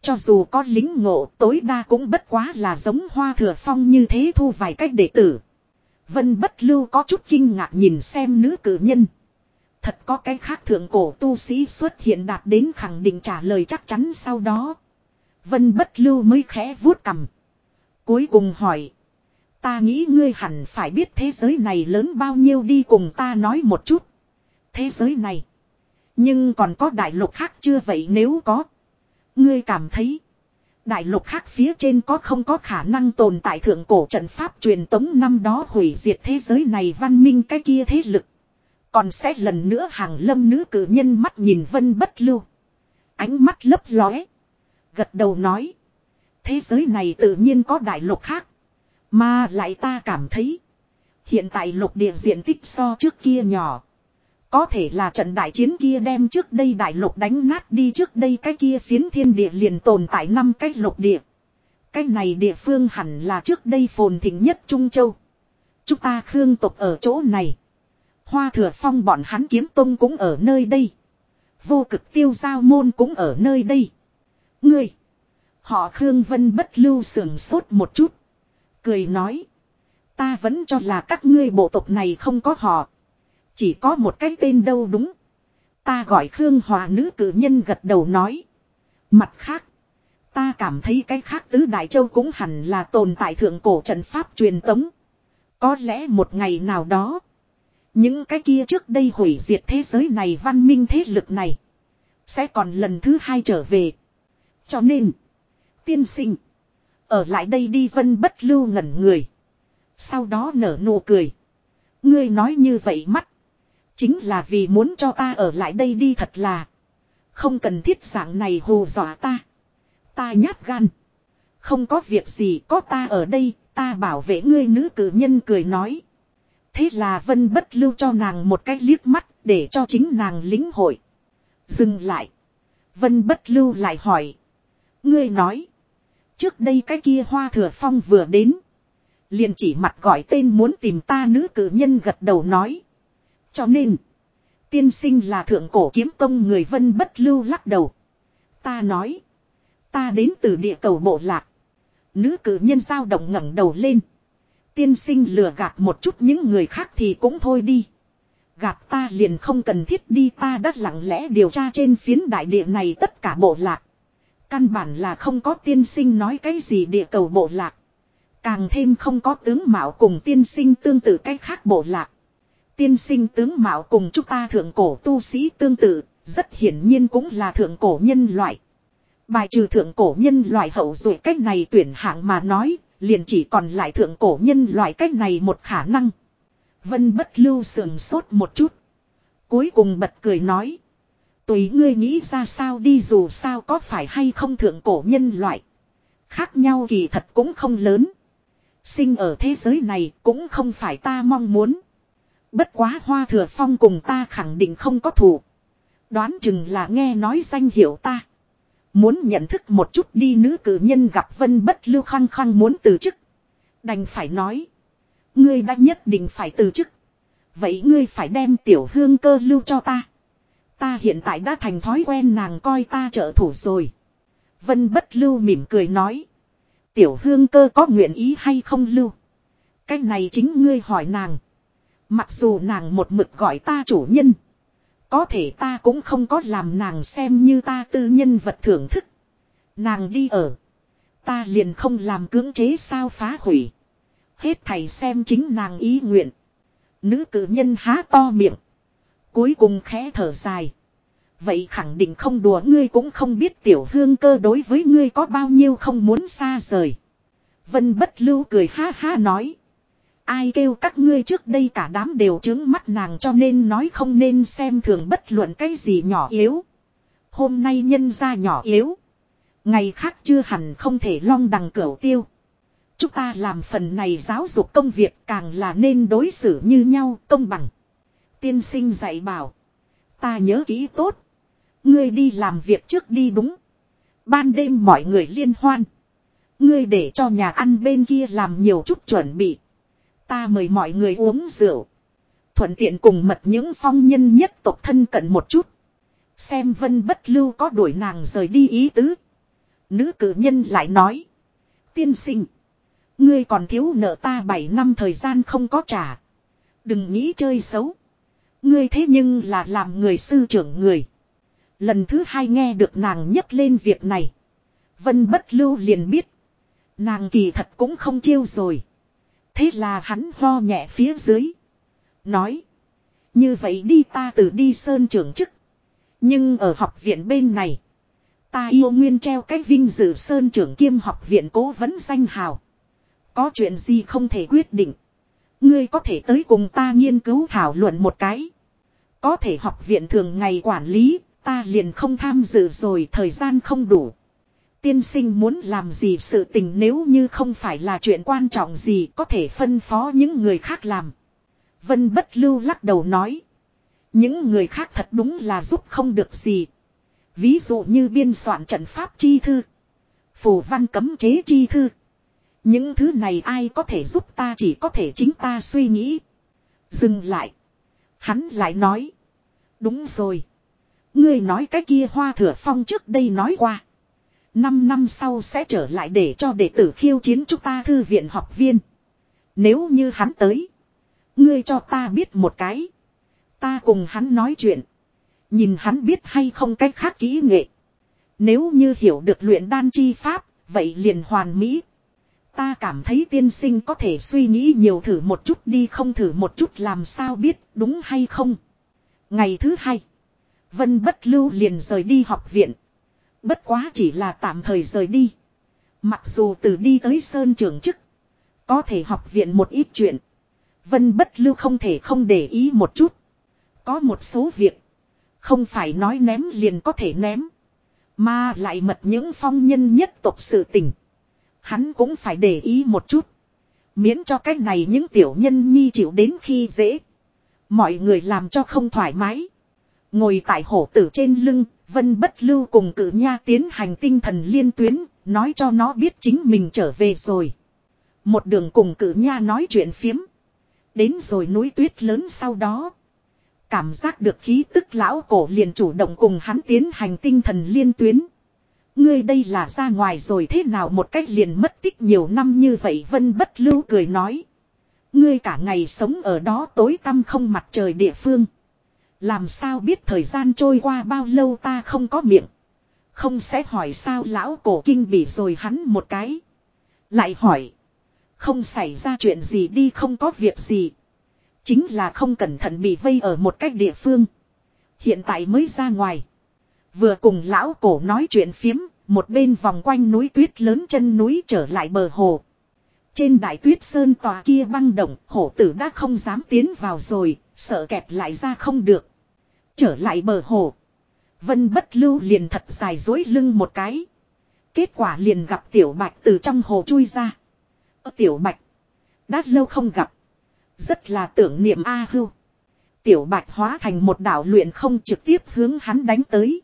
Speaker 1: Cho dù có lính ngộ, tối đa cũng bất quá là giống hoa thừa phong như thế thu vài cách đệ tử. Vân bất lưu có chút kinh ngạc nhìn xem nữ cử nhân. Thật có cái khác thượng cổ tu sĩ xuất hiện đạt đến khẳng định trả lời chắc chắn sau đó. Vân bất lưu mới khẽ vuốt cầm. Cuối cùng hỏi. Ta nghĩ ngươi hẳn phải biết thế giới này lớn bao nhiêu đi cùng ta nói một chút. Thế giới này. Nhưng còn có đại lục khác chưa vậy nếu có. Ngươi cảm thấy. Đại lục khác phía trên có không có khả năng tồn tại thượng cổ trận pháp truyền tống năm đó hủy diệt thế giới này văn minh cái kia thế lực. Còn sẽ lần nữa hàng lâm nữ cử nhân mắt nhìn vân bất lưu. Ánh mắt lấp lóe. Gật đầu nói. Thế giới này tự nhiên có đại lục khác. Mà lại ta cảm thấy. Hiện tại lục địa diện tích so trước kia nhỏ. Có thể là trận đại chiến kia đem trước đây đại lục đánh nát đi, trước đây cái kia phiến thiên địa liền tồn tại năm cái lục địa. Cái này địa phương hẳn là trước đây phồn thịnh nhất Trung Châu. Chúng ta khương tộc ở chỗ này. Hoa thừa phong bọn hắn kiếm tông cũng ở nơi đây. Vô cực tiêu giao môn cũng ở nơi đây. Ngươi. Họ Khương Vân bất lưu sườn sốt một chút. Cười nói. Ta vẫn cho là các ngươi bộ tộc này không có họ. Chỉ có một cái tên đâu đúng. Ta gọi Khương Hòa nữ cử nhân gật đầu nói. Mặt khác. Ta cảm thấy cái khác tứ Đại Châu cũng hẳn là tồn tại thượng cổ trận pháp truyền tống. Có lẽ một ngày nào đó. Những cái kia trước đây hủy diệt thế giới này văn minh thế lực này. Sẽ còn lần thứ hai trở về. Cho nên. Tiên sinh. Ở lại đây đi vân bất lưu ngẩn người. Sau đó nở nụ cười. Ngươi nói như vậy mắt. Chính là vì muốn cho ta ở lại đây đi thật là. Không cần thiết dạng này hù dọa ta. Ta nhát gan. Không có việc gì có ta ở đây, ta bảo vệ ngươi nữ cử nhân cười nói. Thế là vân bất lưu cho nàng một cái liếc mắt để cho chính nàng lính hội. Dừng lại. Vân bất lưu lại hỏi. Ngươi nói. Trước đây cái kia hoa thừa phong vừa đến. Liền chỉ mặt gọi tên muốn tìm ta nữ cử nhân gật đầu nói. Cho nên. Tiên sinh là thượng cổ kiếm công người vân bất lưu lắc đầu. Ta nói. Ta đến từ địa cầu bộ lạc. Nữ cử nhân sao động ngẩng đầu lên. Tiên sinh lừa gạt một chút những người khác thì cũng thôi đi. Gạt ta liền không cần thiết đi, ta đã lặng lẽ điều tra trên phiến đại địa này tất cả bộ lạc. Căn bản là không có tiên sinh nói cái gì địa cầu bộ lạc. Càng thêm không có tướng mạo cùng tiên sinh tương tự cách khác bộ lạc. Tiên sinh tướng mạo cùng chúng ta thượng cổ tu sĩ tương tự, rất hiển nhiên cũng là thượng cổ nhân loại. Bài trừ thượng cổ nhân loại hậu rồi cách này tuyển hạng mà nói, liền chỉ còn lại thượng cổ nhân loại cách này một khả năng. Vân bất lưu sườn sốt một chút. Cuối cùng bật cười nói. Tùy ngươi nghĩ ra sao đi dù sao có phải hay không thượng cổ nhân loại. Khác nhau kỳ thật cũng không lớn. Sinh ở thế giới này cũng không phải ta mong muốn. Bất quá hoa thừa phong cùng ta khẳng định không có thủ. Đoán chừng là nghe nói danh hiệu ta. Muốn nhận thức một chút đi nữ cử nhân gặp vân bất lưu khăng khăng muốn từ chức. Đành phải nói. Ngươi đã nhất định phải từ chức. Vậy ngươi phải đem tiểu hương cơ lưu cho ta. Ta hiện tại đã thành thói quen nàng coi ta trợ thủ rồi. Vân bất lưu mỉm cười nói. Tiểu hương cơ có nguyện ý hay không lưu. Cái này chính ngươi hỏi nàng. Mặc dù nàng một mực gọi ta chủ nhân. Có thể ta cũng không có làm nàng xem như ta tư nhân vật thưởng thức. Nàng đi ở. Ta liền không làm cưỡng chế sao phá hủy. Hết thầy xem chính nàng ý nguyện. Nữ cử nhân há to miệng. Cuối cùng khẽ thở dài. Vậy khẳng định không đùa, ngươi cũng không biết tiểu hương cơ đối với ngươi có bao nhiêu không muốn xa rời. Vân bất lưu cười ha ha nói. Ai kêu các ngươi trước đây cả đám đều chứng mắt nàng cho nên nói không nên xem thường bất luận cái gì nhỏ yếu. Hôm nay nhân ra nhỏ yếu. Ngày khác chưa hẳn không thể long đằng cửu tiêu. Chúng ta làm phần này giáo dục công việc càng là nên đối xử như nhau công bằng. Tiên sinh dạy bảo. Ta nhớ kỹ tốt. Ngươi đi làm việc trước đi đúng. Ban đêm mọi người liên hoan. Ngươi để cho nhà ăn bên kia làm nhiều chút chuẩn bị. Ta mời mọi người uống rượu. Thuận tiện cùng mật những phong nhân nhất tộc thân cận một chút. Xem vân bất lưu có đuổi nàng rời đi ý tứ. Nữ cử nhân lại nói. Tiên sinh. Ngươi còn thiếu nợ ta 7 năm thời gian không có trả. Đừng nghĩ chơi xấu. Ngươi thế nhưng là làm người sư trưởng người. Lần thứ hai nghe được nàng nhắc lên việc này. Vân bất lưu liền biết. Nàng kỳ thật cũng không chiêu rồi. Thế là hắn ho nhẹ phía dưới. Nói. Như vậy đi ta từ đi sơn trưởng chức. Nhưng ở học viện bên này. Ta yêu nguyên treo cái vinh dự sơn trưởng kiêm học viện cố vấn danh hào. Có chuyện gì không thể quyết định. Ngươi có thể tới cùng ta nghiên cứu thảo luận một cái. Có thể học viện thường ngày quản lý, ta liền không tham dự rồi thời gian không đủ. Tiên sinh muốn làm gì sự tình nếu như không phải là chuyện quan trọng gì có thể phân phó những người khác làm. Vân bất lưu lắc đầu nói. Những người khác thật đúng là giúp không được gì. Ví dụ như biên soạn trận pháp chi thư. Phù văn cấm chế chi thư. Những thứ này ai có thể giúp ta chỉ có thể chính ta suy nghĩ. Dừng lại. Hắn lại nói. Đúng rồi. Ngươi nói cái kia hoa thừa phong trước đây nói qua. Năm năm sau sẽ trở lại để cho đệ tử khiêu chiến chúng ta thư viện học viên. Nếu như hắn tới. Ngươi cho ta biết một cái. Ta cùng hắn nói chuyện. Nhìn hắn biết hay không cách khác kỹ nghệ. Nếu như hiểu được luyện đan chi pháp, vậy liền hoàn mỹ. Ta cảm thấy tiên sinh có thể suy nghĩ nhiều thử một chút đi không thử một chút làm sao biết đúng hay không. Ngày thứ hai. Vân bất lưu liền rời đi học viện. Bất quá chỉ là tạm thời rời đi. Mặc dù từ đi tới Sơn trưởng chức. Có thể học viện một ít chuyện. Vân bất lưu không thể không để ý một chút. Có một số việc. Không phải nói ném liền có thể ném. Mà lại mật những phong nhân nhất tộc sự tình. Hắn cũng phải để ý một chút. Miễn cho cách này những tiểu nhân nhi chịu đến khi dễ. Mọi người làm cho không thoải mái. Ngồi tại hổ tử trên lưng, Vân Bất Lưu cùng cử nha tiến hành tinh thần liên tuyến, nói cho nó biết chính mình trở về rồi. Một đường cùng cử nha nói chuyện phiếm. Đến rồi núi tuyết lớn sau đó. Cảm giác được khí tức lão cổ liền chủ động cùng hắn tiến hành tinh thần liên tuyến. Ngươi đây là ra ngoài rồi thế nào một cách liền mất tích nhiều năm như vậy Vân Bất Lưu cười nói. Ngươi cả ngày sống ở đó tối tăm không mặt trời địa phương. Làm sao biết thời gian trôi qua bao lâu ta không có miệng. Không sẽ hỏi sao lão cổ kinh bị rồi hắn một cái. Lại hỏi. Không xảy ra chuyện gì đi không có việc gì. Chính là không cẩn thận bị vây ở một cách địa phương. Hiện tại mới ra ngoài. Vừa cùng lão cổ nói chuyện phiếm. Một bên vòng quanh núi tuyết lớn chân núi trở lại bờ hồ. Trên đại tuyết sơn tòa kia băng động, hổ tử đã không dám tiến vào rồi, sợ kẹp lại ra không được. Trở lại bờ hồ. Vân bất lưu liền thật dài dối lưng một cái. Kết quả liền gặp tiểu bạch từ trong hồ chui ra. Ở tiểu bạch. Đã lâu không gặp. Rất là tưởng niệm A hưu. Tiểu bạch hóa thành một đảo luyện không trực tiếp hướng hắn đánh tới.